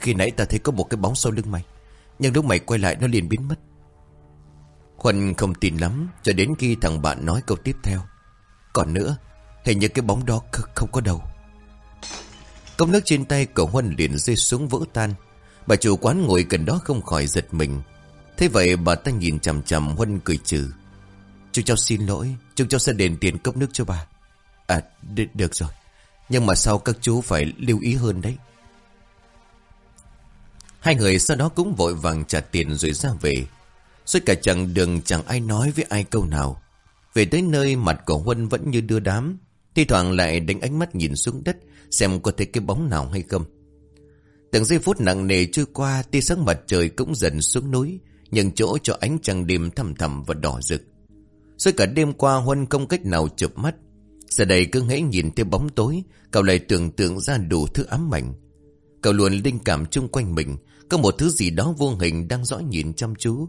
Khi nãy ta thấy có một cái bóng sau lưng mày. Nhưng lúc mày quay lại nó liền biến mất. Huân không tin lắm, Cho đến khi thằng bạn nói câu tiếp theo. Còn nữa, Hình như cái bóng đó không có đầu. Cốc nước trên tay của Huân liền rơi xuống vỡ tan. Bà chủ quán ngồi gần đó không khỏi giật mình. Thế vậy bà ta nhìn chằm chằm Huân cười trừ. Chúng cháu xin lỗi, Chúng cháu sẽ đền tiền cốc nước cho bà. À được rồi. Nhưng mà sau các chú phải lưu ý hơn đấy. Hai người sau đó cũng vội vàng trả tiền rồi ra về. Suốt cả chặng đường chẳng ai nói với ai câu nào. Về tới nơi mặt của Huân vẫn như đưa đám. Thi thoảng lại đánh ánh mắt nhìn xuống đất, xem có thấy cái bóng nào hay không. Từng giây phút nặng nề trôi qua, tia sáng mặt trời cũng dần xuống núi, nhường chỗ cho ánh trăng đêm thầm thầm và đỏ rực. Suốt cả đêm qua Huân không cách nào chụp mắt. Giờ đây cứ hãy nhìn thấy bóng tối, cậu lại tưởng tượng ra đủ thứ ám ảnh. Cậu luôn linh cảm chung quanh mình, có một thứ gì đó vô hình đang dõi nhìn chăm chú.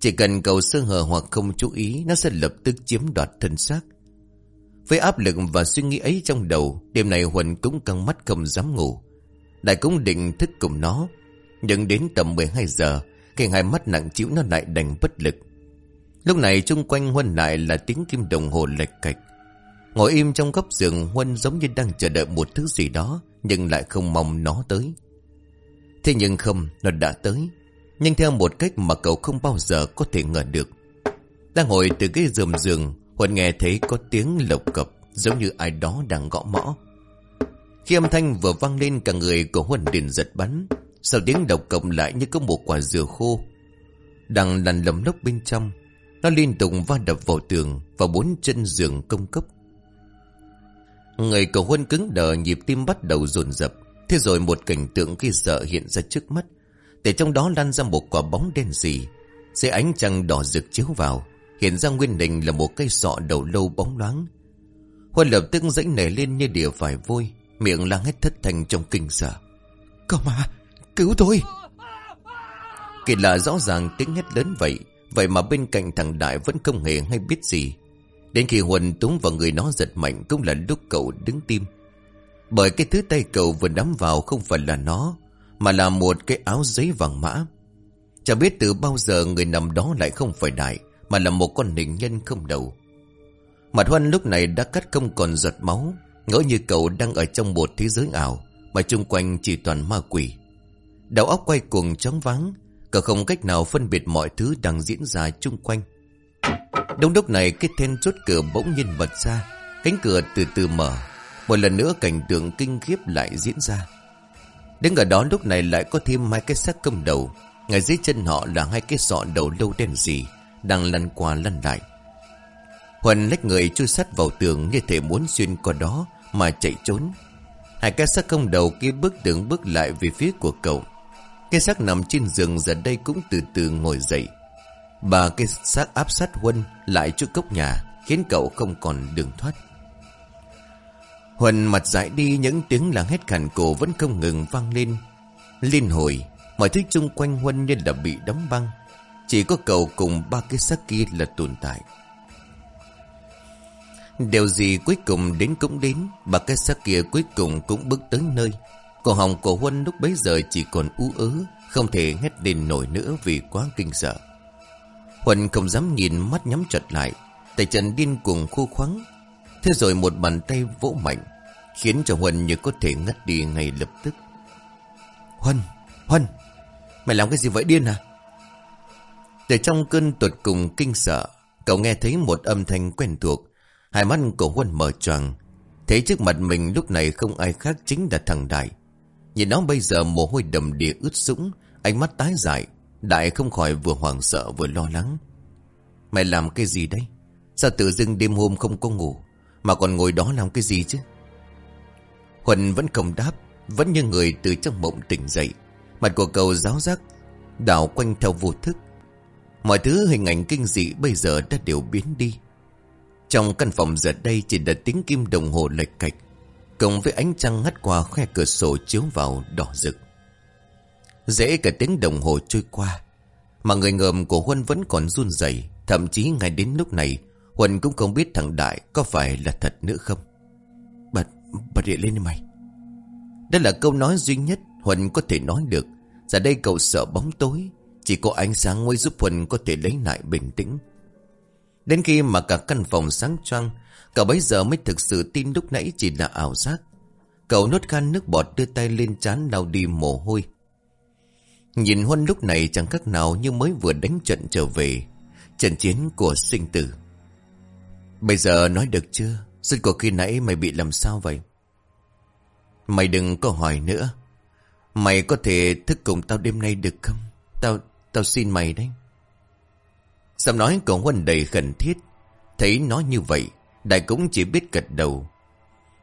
Chỉ cần cầu sơ hở hoặc không chú ý Nó sẽ lập tức chiếm đoạt thân xác. Với áp lực và suy nghĩ ấy trong đầu Đêm này Huân cũng căng mắt không dám ngủ. Đại cũng định thức cùng nó Nhưng đến tầm 12 giờ Khi hai mắt nặng chịu nó lại đành bất lực. Lúc này chung quanh Huân lại là tiếng kim đồng hồ lệch cạch. Ngồi im trong góc giường Huân giống như đang chờ đợi một thứ gì đó Nhưng lại không mong nó tới. Thế nhưng không, nó đã tới. Nhưng theo một cách mà cậu không bao giờ có thể ngờ được. Đang ngồi từ cái giường giường, Huân nghe thấy có tiếng lộc cập, giống như ai đó đang gõ mõ. Khi âm thanh vừa vang lên cả người của Huân liền giật bắn. Sau tiếng độc cộng lại như có một quả dừa khô. Đang lăn lầm lốc bên trong. Nó liên tục va đập vào tường và bốn chân giường công cấp. Người cầu Huân cứng đờ nhịp tim bắt đầu dồn dập. Thế rồi một cảnh tượng khi sợ hiện ra trước mắt. Để trong đó lan ra một quả bóng đen gì. Dưới ánh trăng đỏ rực chiếu vào. Hiện ra nguyên hình là một cây sọ đầu lâu bóng loáng. Huân lập tức dãy nảy lên như địa phải vôi. Miệng lang hết thất thành trong kinh sợ. Cậu mà, cứu tôi! Kỳ lạ rõ ràng tiếng hét lớn vậy. Vậy mà bên cạnh thằng Đại vẫn không hề hay biết gì. Đến khi Huân túng vào người nó giật mạnh cũng là lúc cậu đứng tim. Bởi cái thứ tay cậu vừa đắm vào không phải là nó, mà là một cái áo giấy vàng mã. Chả biết từ bao giờ người nằm đó lại không phải Đại, mà là một con hình nhân không đầu. Mặt Huân lúc này đã cắt không còn giọt máu, ngỡ như cậu đang ở trong một thế giới ảo, mà chung quanh chỉ toàn ma quỷ. Đầu óc quay cuồng chóng vắng, cậu không cách nào phân biệt mọi thứ đang diễn ra chung quanh. Đông đốc này cái then chốt cửa bỗng nhiên bật ra, cánh cửa từ từ mở, một lần nữa cảnh tượng kinh khiếp lại diễn ra. Đứng ở đó lúc này lại có thêm hai cái xác cầm đầu, ngay dưới chân họ là hai cái sọ đầu lâu đen gì, đang lăn qua lăn lại. Huân lách người chui sắt vào tường như thể muốn xuyên qua đó mà chạy trốn. Hai cái xác không đầu kia bước từng bước lại về phía của cậu. Cái xác nằm trên giường giờ đây cũng từ từ ngồi dậy. Bà cái xác áp sát Huân lại trước cốc nhà khiến cậu không còn đường thoát. Huân mặt dại đi những tiếng là hét khản cổ vẫn không ngừng vang lên. Liên hồi, mọi thứ chung quanh Huân như là bị đóng băng. Chỉ có cậu cùng ba cái xác kia là tồn tại. Điều gì cuối cùng đến cũng đến, ba cái xác kia cuối cùng cũng bước tới nơi. Cổ họng của Huân lúc bấy giờ chỉ còn ú ớ, không thể hét lên nổi nữa vì quá kinh sợ. Huân không dám nhìn mắt nhắm chặt lại, tay chân điên cuồng khô khoắng. Thế rồi một bàn tay vỗ mạnh, khiến cho Huân như có thể ngất đi ngay lập tức. Huân, Huân, mày làm cái gì vậy điên à? Từ trong cơn tuột cùng kinh sợ, cậu nghe thấy một âm thanh quen thuộc. Hai mắt của Huân mở tròn. Thấy trước mặt mình lúc này không ai khác chính là thằng Đại. Nhìn nó bây giờ mồ hôi đầm đìa ướt sũng, ánh mắt tái dại. Đại không khỏi vừa hoảng sợ vừa lo lắng. Mày làm cái gì đây? Sao tự dưng đêm hôm không có ngủ, mà còn ngồi đó làm cái gì chứ? Huân vẫn không đáp, vẫn như người từ trong mộng tỉnh dậy. Mặt của cậu giáo giác, đảo quanh theo vô thức. Mọi thứ hình ảnh kinh dị bây giờ đã đều biến đi. Trong căn phòng giờ đây chỉ là tiếng kim đồng hồ lệch cạch, cộng với ánh trăng ngắt qua khe cửa sổ chiếu vào đỏ rực. Dễ cả tiếng đồng hồ trôi qua, mà người ngờm của Huân vẫn còn run rẩy, thậm chí ngay đến lúc này, Huân cũng không biết thằng Đại có phải là thật nữa không. Bật, bật điện lên đi mày. Đây là câu nói duy nhất Huân có thể nói được. Giờ đây cậu sợ bóng tối, chỉ có ánh sáng mới giúp Huân có thể lấy lại bình tĩnh. Đến khi mà cả căn phòng sáng choang, cậu bấy giờ mới thực sự tin lúc nãy chỉ là ảo giác. Cậu nuốt khan nước bọt đưa tay lên trán lau đi mồ hôi. Nhìn Huân lúc này chẳng khác nào như mới vừa đánh trận trở về. Trận chiến của sinh tử. Bây giờ nói được chưa? Suốt cuộc khi nãy mày bị làm sao vậy? Mày đừng có hỏi nữa. Mày có thể thức cùng tao đêm nay được không? Tao, tao xin mày đấy. Giọng nói cậu Huân đầy khẩn thiết. Thấy nó như vậy, Đại cũng chỉ biết gật đầu.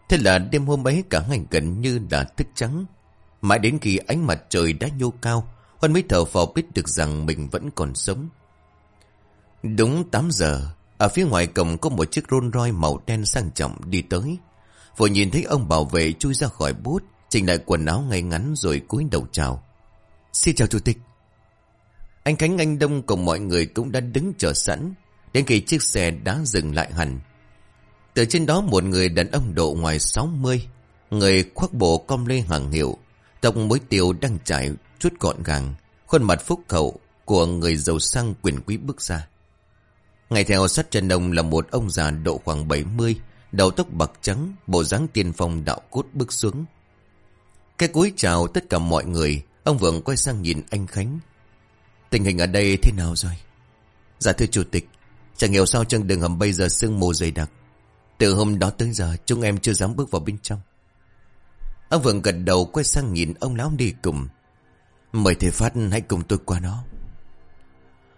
Thế là đêm hôm ấy cả ngày gần như đã thức trắng. Mãi đến khi ánh mặt trời đã nhô cao, Huân mới thở phào biết được rằng mình vẫn còn sống. Đúng 8 giờ, ở phía ngoài cổng có một chiếc Rolls Royce màu đen sang trọng đi tới. Vừa nhìn thấy ông bảo vệ chui ra khỏi bút, chỉnh lại quần áo ngay ngắn rồi cúi đầu chào. Xin chào chủ tịch. Anh Khánh Anh Đông cùng mọi người cũng đã đứng chờ sẵn, đến khi chiếc xe đã dừng lại hẳn. Từ trên đó một người đàn ông độ ngoài 60, người khoác bộ com lê hàng hiệu, tộc mối tiêu đang trải chút gọn gàng, khuôn mặt phúc khẩu của người giàu sang quyền quý bước ra. Ngay theo sát chân ông là một ông già độ khoảng 70, đầu tóc bạc trắng, bộ dáng tiên phong đạo cốt bước xuống. Cái cúi chào tất cả mọi người, Ông Vượng quay sang nhìn anh Khánh. Tình hình ở đây thế nào rồi? Dạ thưa chủ tịch, chẳng hiểu sao chân đường hầm bây giờ sương mù dày đặc. Từ hôm đó tới giờ chúng em chưa dám bước vào bên trong. Ông Vượng gật đầu quay sang nhìn ông lão đi cùng. Mời thầy Phát hãy cùng tôi qua đó.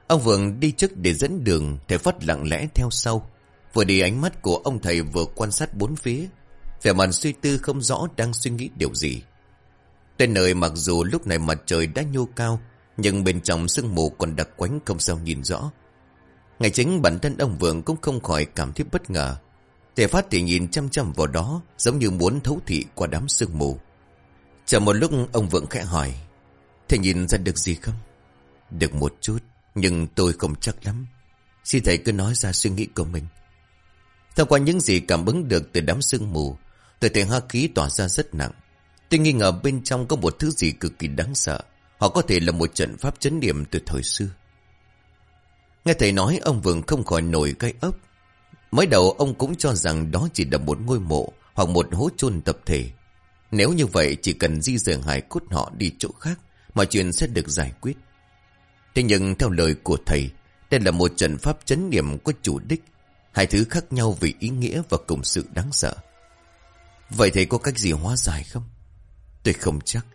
Ông Vượng đi trước để dẫn đường, thầy Phát lặng lẽ theo sau. Vừa đi ánh mắt của ông thầy vừa quan sát bốn phía. Vẻ mặt suy tư không rõ đang suy nghĩ điều gì. Tên nơi mặc dù lúc này mặt trời đã nhô cao, nhưng bên trong sương mù còn đặc quánh không sao nhìn rõ. Ngày chính bản thân ông Vượng cũng không khỏi cảm thấy bất ngờ. Thầy Phát thì nhìn chăm chăm vào đó, giống như muốn thấu thị qua đám sương mù. Chờ một lúc ông Vượng khẽ hỏi, Thầy nhìn ra được gì không? Được một chút, nhưng tôi không chắc lắm. Xin thầy cứ nói ra suy nghĩ của mình. Thông qua những gì cảm ứng được từ đám sương mù, tôi thấy hoa khí tỏa ra rất nặng. Tôi nghi ngờ bên trong có một thứ gì cực kỳ đáng sợ. Họ có thể là một trận pháp chấn điểm từ thời xưa. Nghe thầy nói ông Vượng không khỏi nổi gai ốc. Mới đầu ông cũng cho rằng đó chỉ là một ngôi mộ hoặc một hố chôn tập thể. Nếu như vậy chỉ cần di rời hài cốt họ đi chỗ khác mọi chuyện sẽ được giải quyết. Thế nhưng theo lời của thầy, đây là một trận pháp chấn niệm có chủ đích, hai thứ khác nhau vì ý nghĩa và cùng sự đáng sợ. Vậy thầy có cách gì hóa giải không? Tôi không chắc.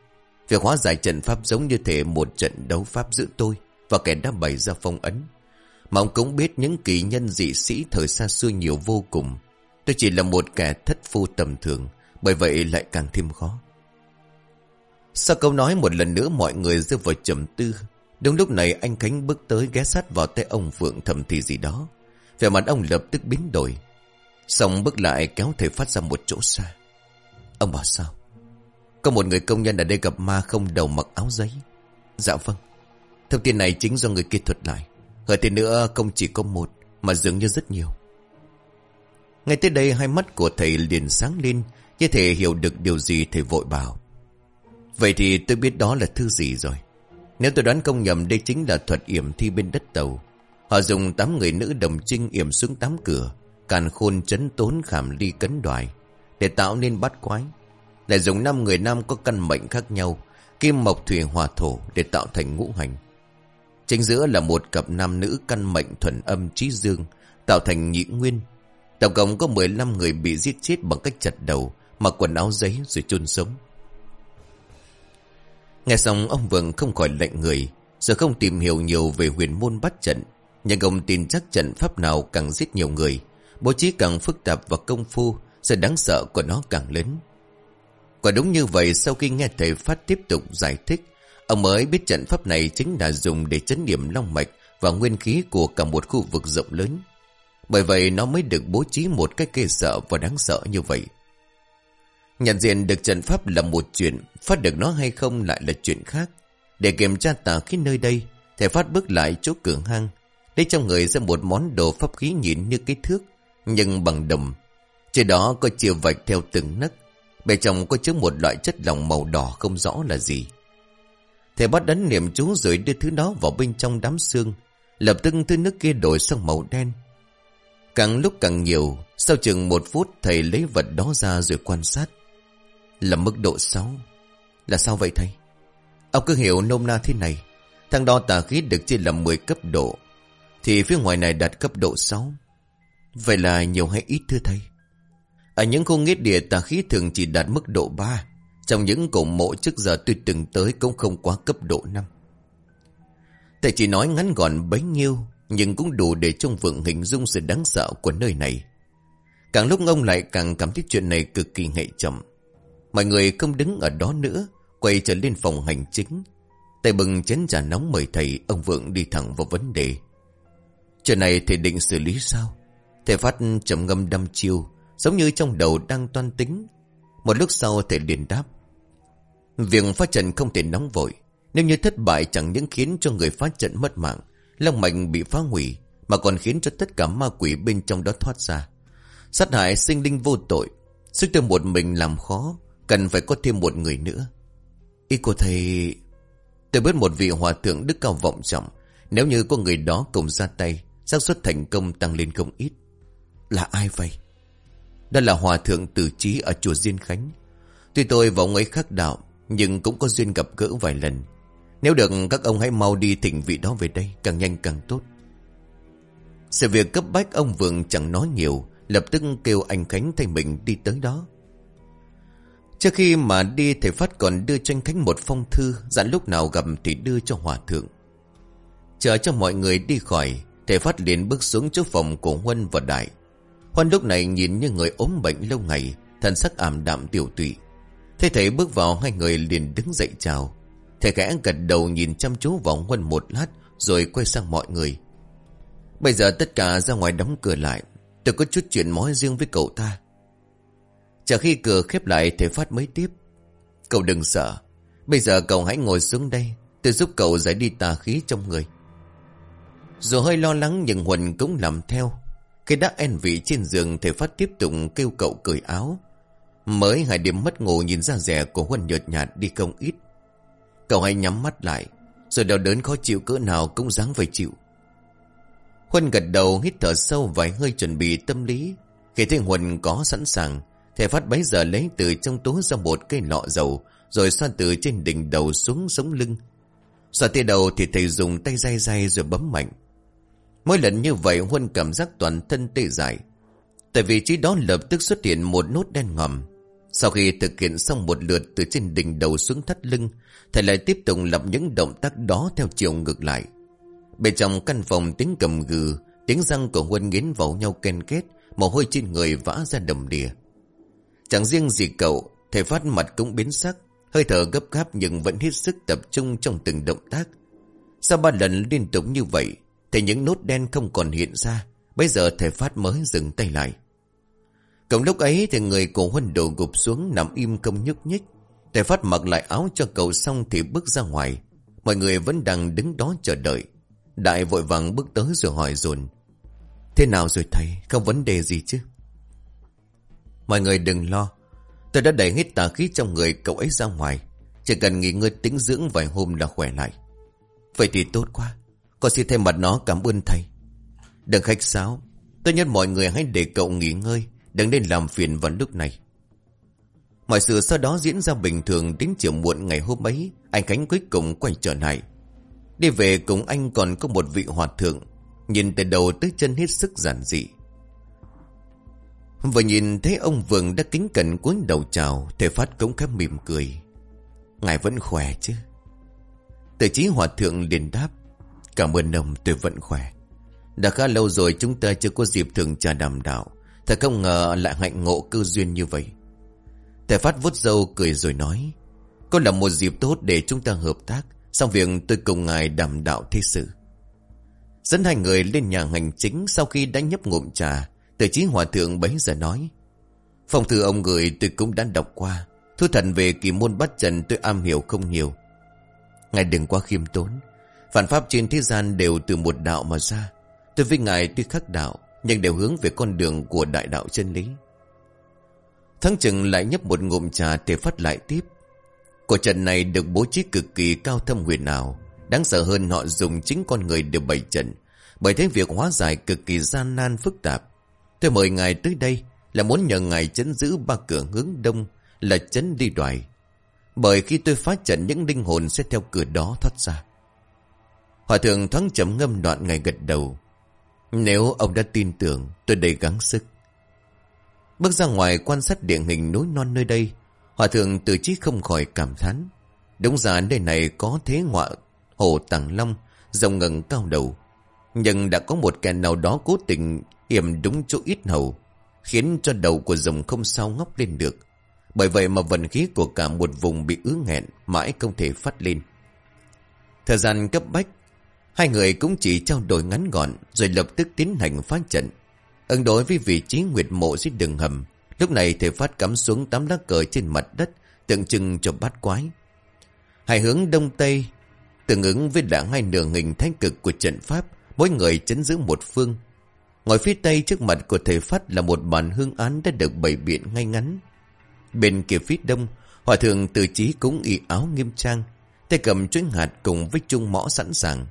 Việc hóa giải trận pháp giống như thể một trận đấu pháp giữa tôi và kẻ đã bày ra phong ấn. Mà ông cũng biết những kỳ nhân dị sĩ thời xa xưa nhiều vô cùng. Tôi chỉ là một kẻ thất phu tầm thường, bởi vậy lại càng thêm khó. Sau câu nói một lần nữa mọi người rơi vào trầm tư. Đúng lúc này anh Khánh bước tới ghé sát vào tay ông Phượng thầm thì gì đó. về mặt ông lập tức biến đổi. Xong bước lại kéo thầy phát ra một chỗ xa. Ông bảo sao? Có một người công nhân ở đây gặp ma không đầu mặc áo giấy. Dạ vâng. Thông tin này chính do người kia thuật lại. Hơn thế nữa không chỉ có một, mà dường như rất nhiều. Ngay tới đây hai mắt của thầy liền sáng lên, như thể hiểu được điều gì thầy vội bảo. Vậy thì tôi biết đó là thư gì rồi. Nếu tôi đoán công nhầm đây chính là thuật yểm thi bên đất tàu. Họ dùng tám người nữ đồng trinh yểm xuống tám cửa, càn khôn chấn tốn khảm ly cấn đoài, để tạo nên bát quái. Lại dùng năm người nam có căn mệnh khác nhau, kim mộc thủy hòa thổ để tạo thành ngũ hành. Chính giữa là một cặp nam nữ căn mệnh thuần âm trí dương, tạo thành nhị nguyên. Tổng cộng có 15 người bị giết chết bằng cách chặt đầu, mặc quần áo giấy rồi chôn sống. Nghe xong ông Vượng không khỏi lệnh người, giờ không tìm hiểu nhiều về huyền môn bắt trận, nhưng ông tin chắc trận pháp nào càng giết nhiều người, bố trí càng phức tạp và công phu, sự đáng sợ của nó càng lớn. Quả đúng như vậy, sau khi nghe thầy Phát tiếp tục giải thích, ông mới biết trận pháp này chính là dùng để chấn điểm long mạch và nguyên khí của cả một khu vực rộng lớn. Bởi vậy nó mới được bố trí một cách kê sợ và đáng sợ như vậy. Nhận diện được trận pháp là một chuyện, phát được nó hay không lại là chuyện khác. Để kiểm tra tà khí nơi đây, thầy phát bước lại chỗ cửa hang, lấy trong người ra một món đồ pháp khí nhìn như cái thước, nhưng bằng đồng. Trên đó có chia vạch theo từng nấc, bên trong có chứa một loại chất lỏng màu đỏ không rõ là gì. Thầy bắt đánh niệm chú rồi đưa thứ đó vào bên trong đám xương, lập tức thứ nước kia đổi sang màu đen. Càng lúc càng nhiều, sau chừng một phút thầy lấy vật đó ra rồi quan sát. Là mức độ 6 Là sao vậy thầy? Ông cứ hiểu nôm na thế này. Thằng đo tà khí được chia làm 10 cấp độ, Thì phía ngoài này đạt cấp độ 6 Vậy là nhiều hay ít thưa thầy? Ở những khu nghĩa địa tà khí thường chỉ đạt mức độ 3 Trong những cổ mộ trước giờ tôi từng tới Cũng không quá cấp độ 5 Thầy chỉ nói ngắn gọn bấy nhiêu, Nhưng cũng đủ để trông vượng hình dung sự đáng sợ của nơi này. Càng lúc ông lại càng cảm thấy chuyện này cực kỳ hệ chậm Mọi người không đứng ở đó nữa, Quay trở lên phòng hành chính. Tay bừng chén trà nóng mời thầy, Ông Vượng đi thẳng vào vấn đề. Chuyện này thầy định xử lý sao? Thầy phát trầm ngâm đăm chiêu, Giống như trong đầu đang toan tính. Một lúc sau thầy liền đáp. Việc phá trận không thể nóng vội. Nếu như thất bại chẳng những khiến cho người phá trận mất mạng, Long mạch bị phá hủy, Mà còn khiến cho tất cả ma quỷ bên trong đó thoát ra. Sát hại sinh linh vô tội, Sức tôi một mình làm khó Cần phải có thêm một người nữa. Ý của thầy, Tôi biết một vị hòa thượng đức cao vọng trọng, Nếu như có người đó cùng ra tay, xác suất thành công tăng lên không ít. Là ai vậy? Đó là hòa thượng tử trí Ở chùa Diên Khánh. Tuy tôi và ông ấy khác đạo, Nhưng cũng có duyên gặp gỡ vài lần. Nếu được, các ông hãy mau đi thỉnh vị đó về đây, Càng nhanh càng tốt. Sự việc cấp bách ông Vượng chẳng nói nhiều, Lập tức kêu anh Khánh thay mình đi tới đó. Trước khi mà đi thầy Phát còn đưa cho anh Khánh một phong thư, Dặn lúc nào gặp thì đưa cho hòa thượng. Chờ cho mọi người đi khỏi, Thầy Phát liền bước xuống trước phòng của Huân và Đại. Huân lúc này nhìn như người ốm bệnh lâu ngày, Thần sắc ảm đạm tiểu tụy. Thấy thầy bước vào, hai người liền đứng dậy chào. Thầy khẽ gật đầu nhìn chăm chú vào Huân một lát, Rồi quay sang mọi người. Bây giờ tất cả ra ngoài đóng cửa lại. Tôi có chút chuyện mối riêng với cậu ta. Chờ khi cửa khép lại thì Phát mới tiếp. Cậu đừng sợ. Bây giờ cậu hãy ngồi xuống đây. Tôi giúp cậu giải đi tà khí trong người. Dù hơi lo lắng nhưng Huân cũng làm theo. Khi đã en vị trên giường thì Phát tiếp tục kêu cậu cởi áo. Mới hai điểm mất ngủ nhìn ra rẻ của Huân nhợt nhạt đi không ít. Cậu hãy nhắm mắt lại. Rồi đau đớn khó chịu cỡ nào cũng dáng phải chịu. Huân gật đầu, hít thở sâu vài hơi chuẩn bị tâm lý. Khi thấy Huân có sẵn sàng Thầy phát bấy giờ lấy từ trong túi ra một cây lọ dầu, Rồi xoa từ trên đỉnh đầu xuống sống lưng. Xoa tia đầu thì thầy dùng tay day day rồi bấm mạnh. Mỗi lần như vậy, Huân cảm giác toàn thân tê dại. Tại vị trí đó lập tức xuất hiện một nốt đen ngòm. Sau khi thực hiện xong một lượt từ trên đỉnh đầu xuống thắt lưng, Thầy lại tiếp tục lập những động tác đó theo chiều ngược lại. Bên trong căn phòng tiếng cầm gừ, Tiếng răng của Huân nghiến vào nhau ken kết Mồ hôi trên người vã ra đầm đìa. Chẳng riêng gì cậu Thầy phát mặt cũng biến sắc. Hơi thở gấp gáp nhưng vẫn hết sức tập trung trong từng động tác. Sau ba lần liên tục như vậy, Thì những nốt đen không còn hiện ra. Bây giờ thầy phát mới dừng tay lại. Cộng lúc ấy thì người của Huân đổ gục xuống nằm im không nhúc nhích. Thầy phát mặc lại áo cho cậu xong thì bước ra ngoài. Mọi người vẫn đang đứng đó chờ đợi. Đại vội vàng bước tới rồi hỏi dồn, Thế nào rồi thầy? Không vấn đề gì chứ? Mọi người đừng lo. Tôi đã đẩy hết tà khí trong người cậu ấy ra ngoài. Chỉ cần nghỉ ngơi tĩnh dưỡng vài hôm là khỏe lại. Vậy thì tốt quá. Con xin thay mặt nó cảm ơn thầy. Đừng khách sáo. Tôi nhất mọi người hãy để cậu nghỉ ngơi. Đừng nên làm phiền vào lúc này. Mọi sự sau đó diễn ra bình thường Đến chiều muộn ngày hôm ấy. Anh Khánh cuối cùng quay trở lại. Đi về cùng anh còn có một vị hòa thượng. Nhìn từ đầu tới chân hết sức giản dị. Vừa nhìn thấy ông Vượng đã kính cẩn cúi đầu chào, Thầy Phát cũng khép mỉm cười. Ngài vẫn khỏe chứ? Từ chí hòa thượng liền đáp. Cảm ơn ông, tôi vẫn khỏe. Đã khá lâu rồi chúng ta chưa có dịp thường trà đàm đạo. Thật không ngờ lại hạnh ngộ cư duyên như vậy. Thầy Phát vút dâu cười rồi nói. Có là một dịp tốt để chúng ta hợp tác, Xong việc tôi cùng ngài đàm đạo thế sự. Dẫn hai người lên nhà hành chính Sau khi đã nhấp ngụm trà từ chí hòa thượng bấy giờ nói, Phong thư ông gửi tôi cũng đã đọc qua Thu thần về kỳ môn bắt trần tôi am hiểu không nhiều. Ngài đừng quá khiêm tốn Phản pháp trên thế gian đều từ một đạo mà ra. Tôi với ngài tuy khác đạo, Nhưng đều hướng về con đường của đại đạo chân lý. Thắng chừng lại nhấp một ngụm trà để phát lại tiếp, Cổ trận này được bố trí cực kỳ cao thâm huyền ảo, Đáng sợ hơn họ dùng chính con người để bày trận. Bởi thế việc hóa giải cực kỳ gian nan phức tạp Tôi mời ngài tới đây Là muốn nhờ ngài chấn giữ ba cửa hướng đông Là chấn đi đoài. Bởi khi tôi phá trận, những linh hồn sẽ theo cửa đó thoát ra. Hòa thượng thoáng chấm ngâm đoạn ngài gật đầu. Nếu ông đã tin tưởng, Tôi đầy gắng sức. Bước ra ngoài quan sát địa hình núi non nơi đây, Hòa thượng từ chí không khỏi cảm thán. Đúng ra nơi này có thế ngọa Hồ Tàng Long Rồng ngần cao đầu. Nhưng đã có một kẻ nào đó cố tình Hiểm đúng chỗ ít hầu, Khiến cho đầu của rồng không sao ngóc lên được. Bởi vậy mà vận khí của cả một vùng bị ứ nghẹn Mãi không thể phát lên. Thời gian cấp bách, Hai người cũng chỉ trao đổi ngắn gọn Rồi lập tức tiến hành phá trận. Ứng đối với vị trí nguyệt mộ dưới đường hầm, Lúc này thể phát cắm xuống tám lá cờ trên mặt đất, Tượng trưng cho bát quái. Hai hướng đông tây, Tương ứng với đã hai nửa hình thanh cực của trận pháp, Mỗi người chấn giữ một phương. Ngồi phía tây trước mặt của thầy Phát là một bàn hương án đã được bày biện ngay ngắn. Bên kia phía đông, hòa thượng từ trí cũng y áo nghiêm trang, tay cầm chuỗi hạt cùng với chung mõ sẵn sàng.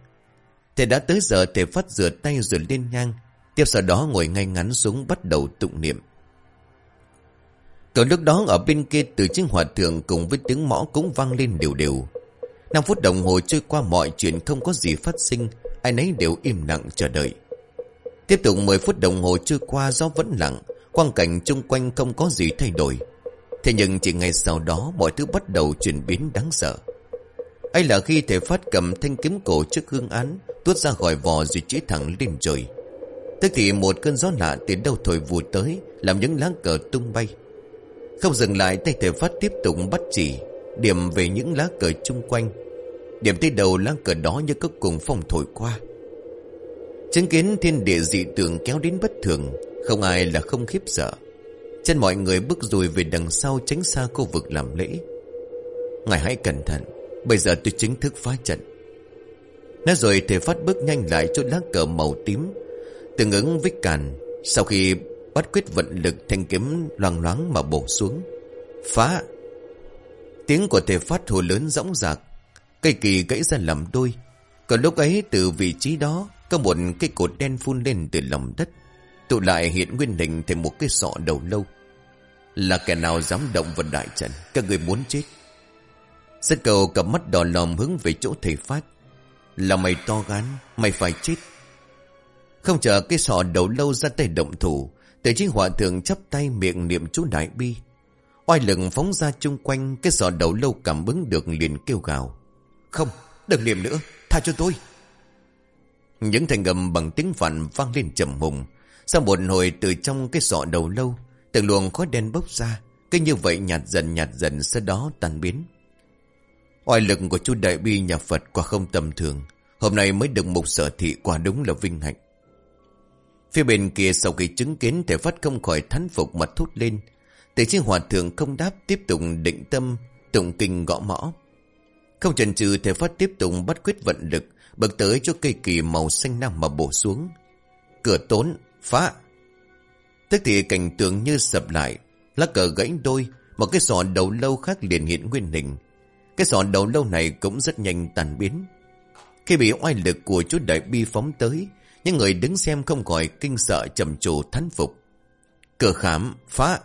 Thầy đã tới giờ thầy Phát rửa tay rồi lên nhang, tiếp sau đó ngồi ngay ngắn xuống bắt đầu tụng niệm. Cậu lúc đó ở bên kia từ chiếc hòa thượng cùng với tiếng mõ cũng vang lên đều đều. 5 phút đồng hồ trôi qua mọi chuyện không có gì phát sinh, ai nấy đều im lặng chờ đợi. Tiếp tục 10 phút đồng hồ trôi qua gió vẫn lặng, quang cảnh chung quanh không có gì thay đổi. Thế nhưng chỉ ngay sau đó mọi thứ bắt đầu chuyển biến đáng sợ. ấy là khi thể phát cầm thanh kiếm cổ trước hương án, tuốt ra khỏi vò rồi chỉ thẳng lên trời. Tức thì một cơn gió lạ từ đâu thổi vụt tới, làm những lá cờ tung bay. Không dừng lại tay thể phát tiếp tục bắt chỉ, điểm về những lá cờ chung quanh. Điểm tới đầu lá cờ đó như có cùng phong thổi qua. Chứng kiến thiên địa dị tượng kéo đến bất thường, không ai là không khiếp sợ. Chân mọi người bước rùi về đằng sau tránh xa khu vực làm lễ. Ngài hãy cẩn thận, bây giờ tôi chính thức phá trận. Nói rồi thể phát bước nhanh lại chỗ lá cờ màu tím, tương ứng với càn. Sau khi bắt quyết vận lực thanh kiếm loang loáng mà bổ xuống. Phá! Tiếng của thể phát hồ lớn rõng rạc, cây kỳ gãy ra làm đôi. Còn lúc ấy từ vị trí đó, có một cây cột đen phun lên từ lòng đất. Tụ lại hiện nguyên hình thành một cái sọ đầu lâu. Là kẻ nào dám động vào đại trận, các người muốn chết. Rất cầu cầm mắt đỏ lòm hướng về chỗ thầy phát. Là mày to gan, mày phải chết. Không chờ cái sọ đầu lâu ra tay động thủ, Tề chính hòa thượng chắp tay miệng niệm chú đại bi. Oai lực phóng ra chung quanh, cái sọ đầu lâu cảm ứng được liền kêu gào. Không, đừng niệm nữa, tha cho tôi. Những thành ngầm bằng tiếng phản vang lên trầm hùng. Sau một hồi từ trong cái sọ đầu lâu, từng luồng khói đen bốc ra. Cái như vậy nhạt dần nhạt dần sau đó tan biến. Oai lực của chú Đại Bi nhà Phật quả không tầm thường. Hôm nay mới được một sở thị quả đúng là vinh hạnh. Phía bên kia sau khi chứng kiến thể phát không khỏi thán phục mặt thốt lên. Tề chiếc hòa thượng không đáp tiếp tục định tâm, tụng kinh gõ mõ. Không chần chừ thể phát tiếp tục bắt quyết vận lực, bật tới cho cây kỳ màu xanh nam mà bổ xuống. Cửa tốn, phá. Tức thì cảnh tượng như sập lại, lá cờ gãy đôi, một cái sọ đầu lâu khác liền hiện nguyên hình. Cái sọ đầu lâu này cũng rất nhanh tàn biến. Khi bị oai lực của chú đại bi phóng tới, những người đứng xem không khỏi kinh sợ trầm trồ thán phục. Cửa khám, phá.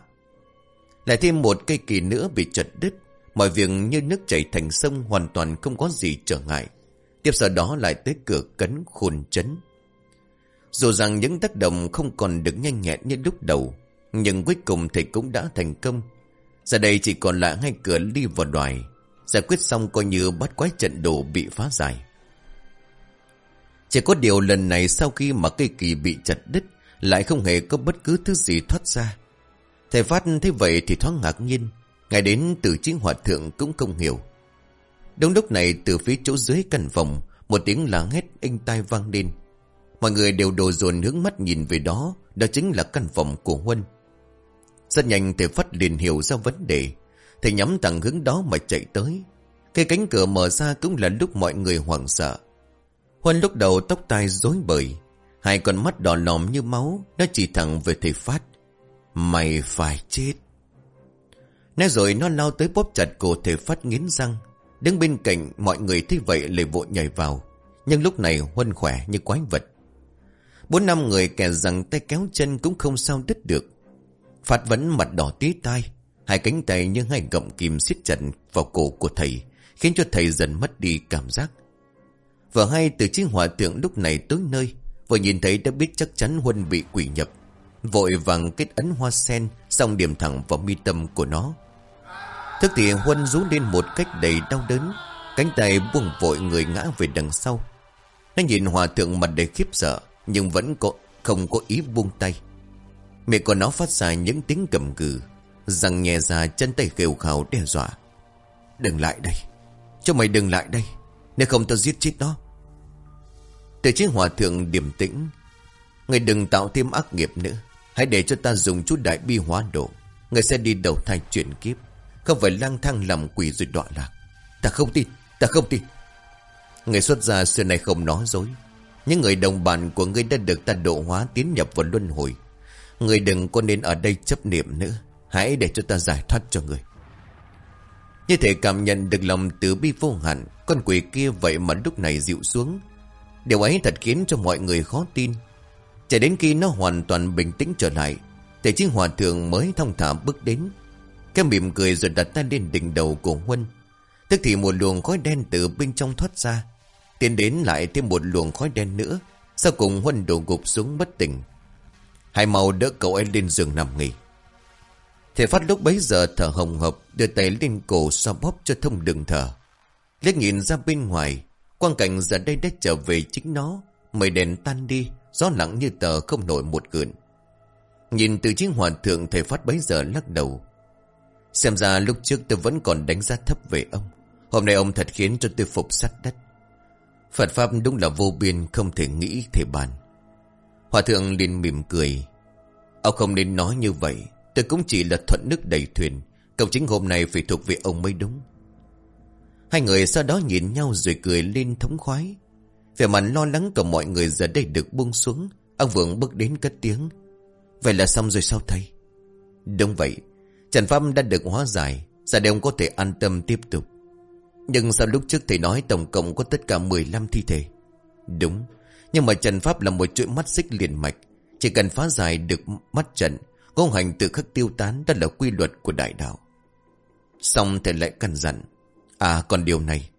Lại thêm một cây kỳ nữa bị chật đứt. Mọi việc như nước chảy thành sông hoàn toàn không có gì trở ngại. Tiếp sau đó lại tới cửa cấn khôn chấn. Dù rằng những tác động không còn được nhanh nhẹn như lúc đầu, nhưng cuối cùng thì cũng đã thành công. Giờ đây chỉ còn lại hai cửa đi vào đoài. Giải quyết xong coi như bắt quái trận đồ bị phá giải. Chỉ có điều lần này sau khi mà cây kỳ bị chặt đứt, lại không hề có bất cứ thứ gì thoát ra. Thầy Phát thấy vậy thì thoáng ngạc nhiên, ngay đến từ chính hòa thượng cũng không hiểu. Đúng lúc này từ phía chỗ dưới căn phòng, một tiếng láng hét anh tai vang lên. Mọi người đều đồ dồn hướng mắt nhìn về đó, đó chính là căn phòng của Huân. Rất nhanh thầy Phát liền hiểu ra vấn đề, thầy nhắm thẳng hướng đó mà chạy tới. Khi cánh cửa mở ra cũng là lúc mọi người hoảng sợ. Huân lúc đầu tóc tai rối bời, hai con mắt đỏ lòm như máu, nó chỉ thẳng về thầy Phát. Mày phải chết. Nói rồi nó lao tới bóp chặt cổ thầy Phát nghiến răng. Đứng bên cạnh, mọi người thấy vậy lại vội nhảy vào. Nhưng lúc này Huân khỏe như quái vật. Bốn năm người kẻ rằng tay kéo chân cũng không sao đứt được. Phát vẫn mặt đỏ tía tai. Hai cánh tay như hai gọng kìm siết chặt vào cổ của thầy. Khiến cho thầy dần mất đi cảm giác. Vợ hai từ chiếc hỏa tượng lúc này tới nơi, Vừa nhìn thấy đã biết chắc chắn Huân bị quỷ nhập Vội vàng kết ấn hoa sen, Xong điểm thẳng vào mi tâm của nó tức thì Huân rú lên một cách đầy đau đớn, Cánh tay buông vội người ngã về đằng sau. Nó nhìn hòa thượng mặt đầy khiếp sợ, Nhưng vẫn có, không có ý buông tay. Mẹ của nó phát ra những tiếng cầm cừ Răng nhẹ ra, chân tay khều khào đe dọa. Đừng lại đây, Cho mày đừng lại đây, Nếu không tao giết chết nó. Từ chiếc hòa thượng điềm tĩnh Người đừng tạo thêm ác nghiệp nữa, Hãy để cho ta dùng chút đại bi hóa độ Người sẽ đi đầu thai chuyển kiếp. Không phải lang thang làm quỷ rồi đọa lạc. Ta không tin, Ta không tin. Người xuất gia xưa này không nói dối. Những người đồng bạn của ngươi đã được ta độ hóa Tiến nhập vào luân hồi. Người đừng có nên ở đây chấp niệm nữa. Hãy để cho ta giải thoát cho người. Như thể cảm nhận được lòng từ bi vô hạn, Con quỷ kia vậy mà lúc này dịu xuống. Điều ấy thật khiến cho mọi người khó tin. Chỉ đến khi nó hoàn toàn bình tĩnh trở lại, Thì chính hòa thượng mới thông thả bước đến. Cái mỉm cười rồi đặt tay lên đỉnh đầu của Huân. Tức thì một luồng khói đen từ bên trong thoát ra. Tiến đến lại thêm một luồng khói đen nữa. Sau cùng Huân đổ gục xuống bất tỉnh. Hai màu đỡ cậu ấy lên giường nằm nghỉ. Thể phát lúc bấy giờ thở hồng hộc, Đưa tay lên cổ xoa bóp cho thông đường thở. Liếc nhìn ra bên ngoài, Quang cảnh giờ đây đã trở về chính nó. Mây đèn tan đi, Gió lặng như tờ không nổi một gợn Nhìn từ chiếc hòa thượng Thầy phát bấy giờ lắc đầu. Xem ra lúc trước tôi vẫn còn đánh giá thấp về ông. Hôm nay ông thật khiến cho tôi phục sát đất. Phật Pháp đúng là vô biên, Không thể nghĩ thể bàn. Hòa thượng liền mỉm cười. Ông không nên nói như vậy. Tôi cũng chỉ là thuận nước đầy thuyền. Cậu chính hôm nay phải thuộc về ông mới đúng. Hai người sau đó nhìn nhau rồi cười lên thống khoái. Vẻ mặt lo lắng của mọi người giờ đây được buông xuống. Ông Vượng bước đến cất tiếng. Vậy là xong rồi sao thầy? Đúng vậy. Trần Pháp đã được hóa giải, Giờ đây ông có thể an tâm tiếp tục. Nhưng sao lúc trước thầy nói tổng cộng có tất cả 15 thi thể. Đúng, Nhưng mà Trần Pháp là một chuỗi mắt xích liền mạch. Chỉ cần phá giải được mắt trận Công hành tự khắc tiêu tán, Đó là quy luật của đại đạo. Xong thầy lại căn dặn À còn điều này,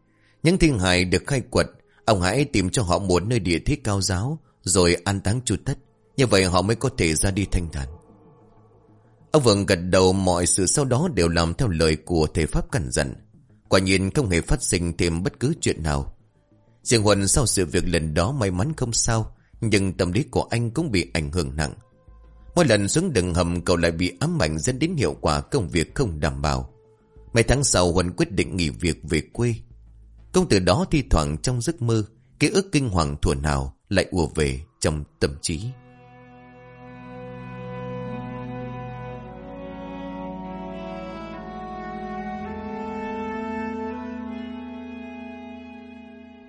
Những thiên hài được khai quật, Ông hãy tìm cho họ một nơi địa thế cao giáo, Rồi an táng chu tất. Như vậy họ mới có thể ra đi thanh thản. Ông Vượng gật đầu mọi sự sau đó đều làm theo lời của thể pháp cẩn dặn. Quả nhiên không hề phát sinh thêm bất cứ chuyện nào. Riêng Huân sau sự việc lần đó may mắn không sao, nhưng tâm lý của anh cũng bị ảnh hưởng nặng. Mỗi lần xuống đường hầm cậu lại bị ám ảnh dẫn đến hiệu quả công việc không đảm bảo. Mấy tháng sau Huân quyết định nghỉ việc về quê. Công từ đó thi thoảng trong giấc mơ, ký ức kinh hoàng thuở nào lại ùa về trong tâm trí.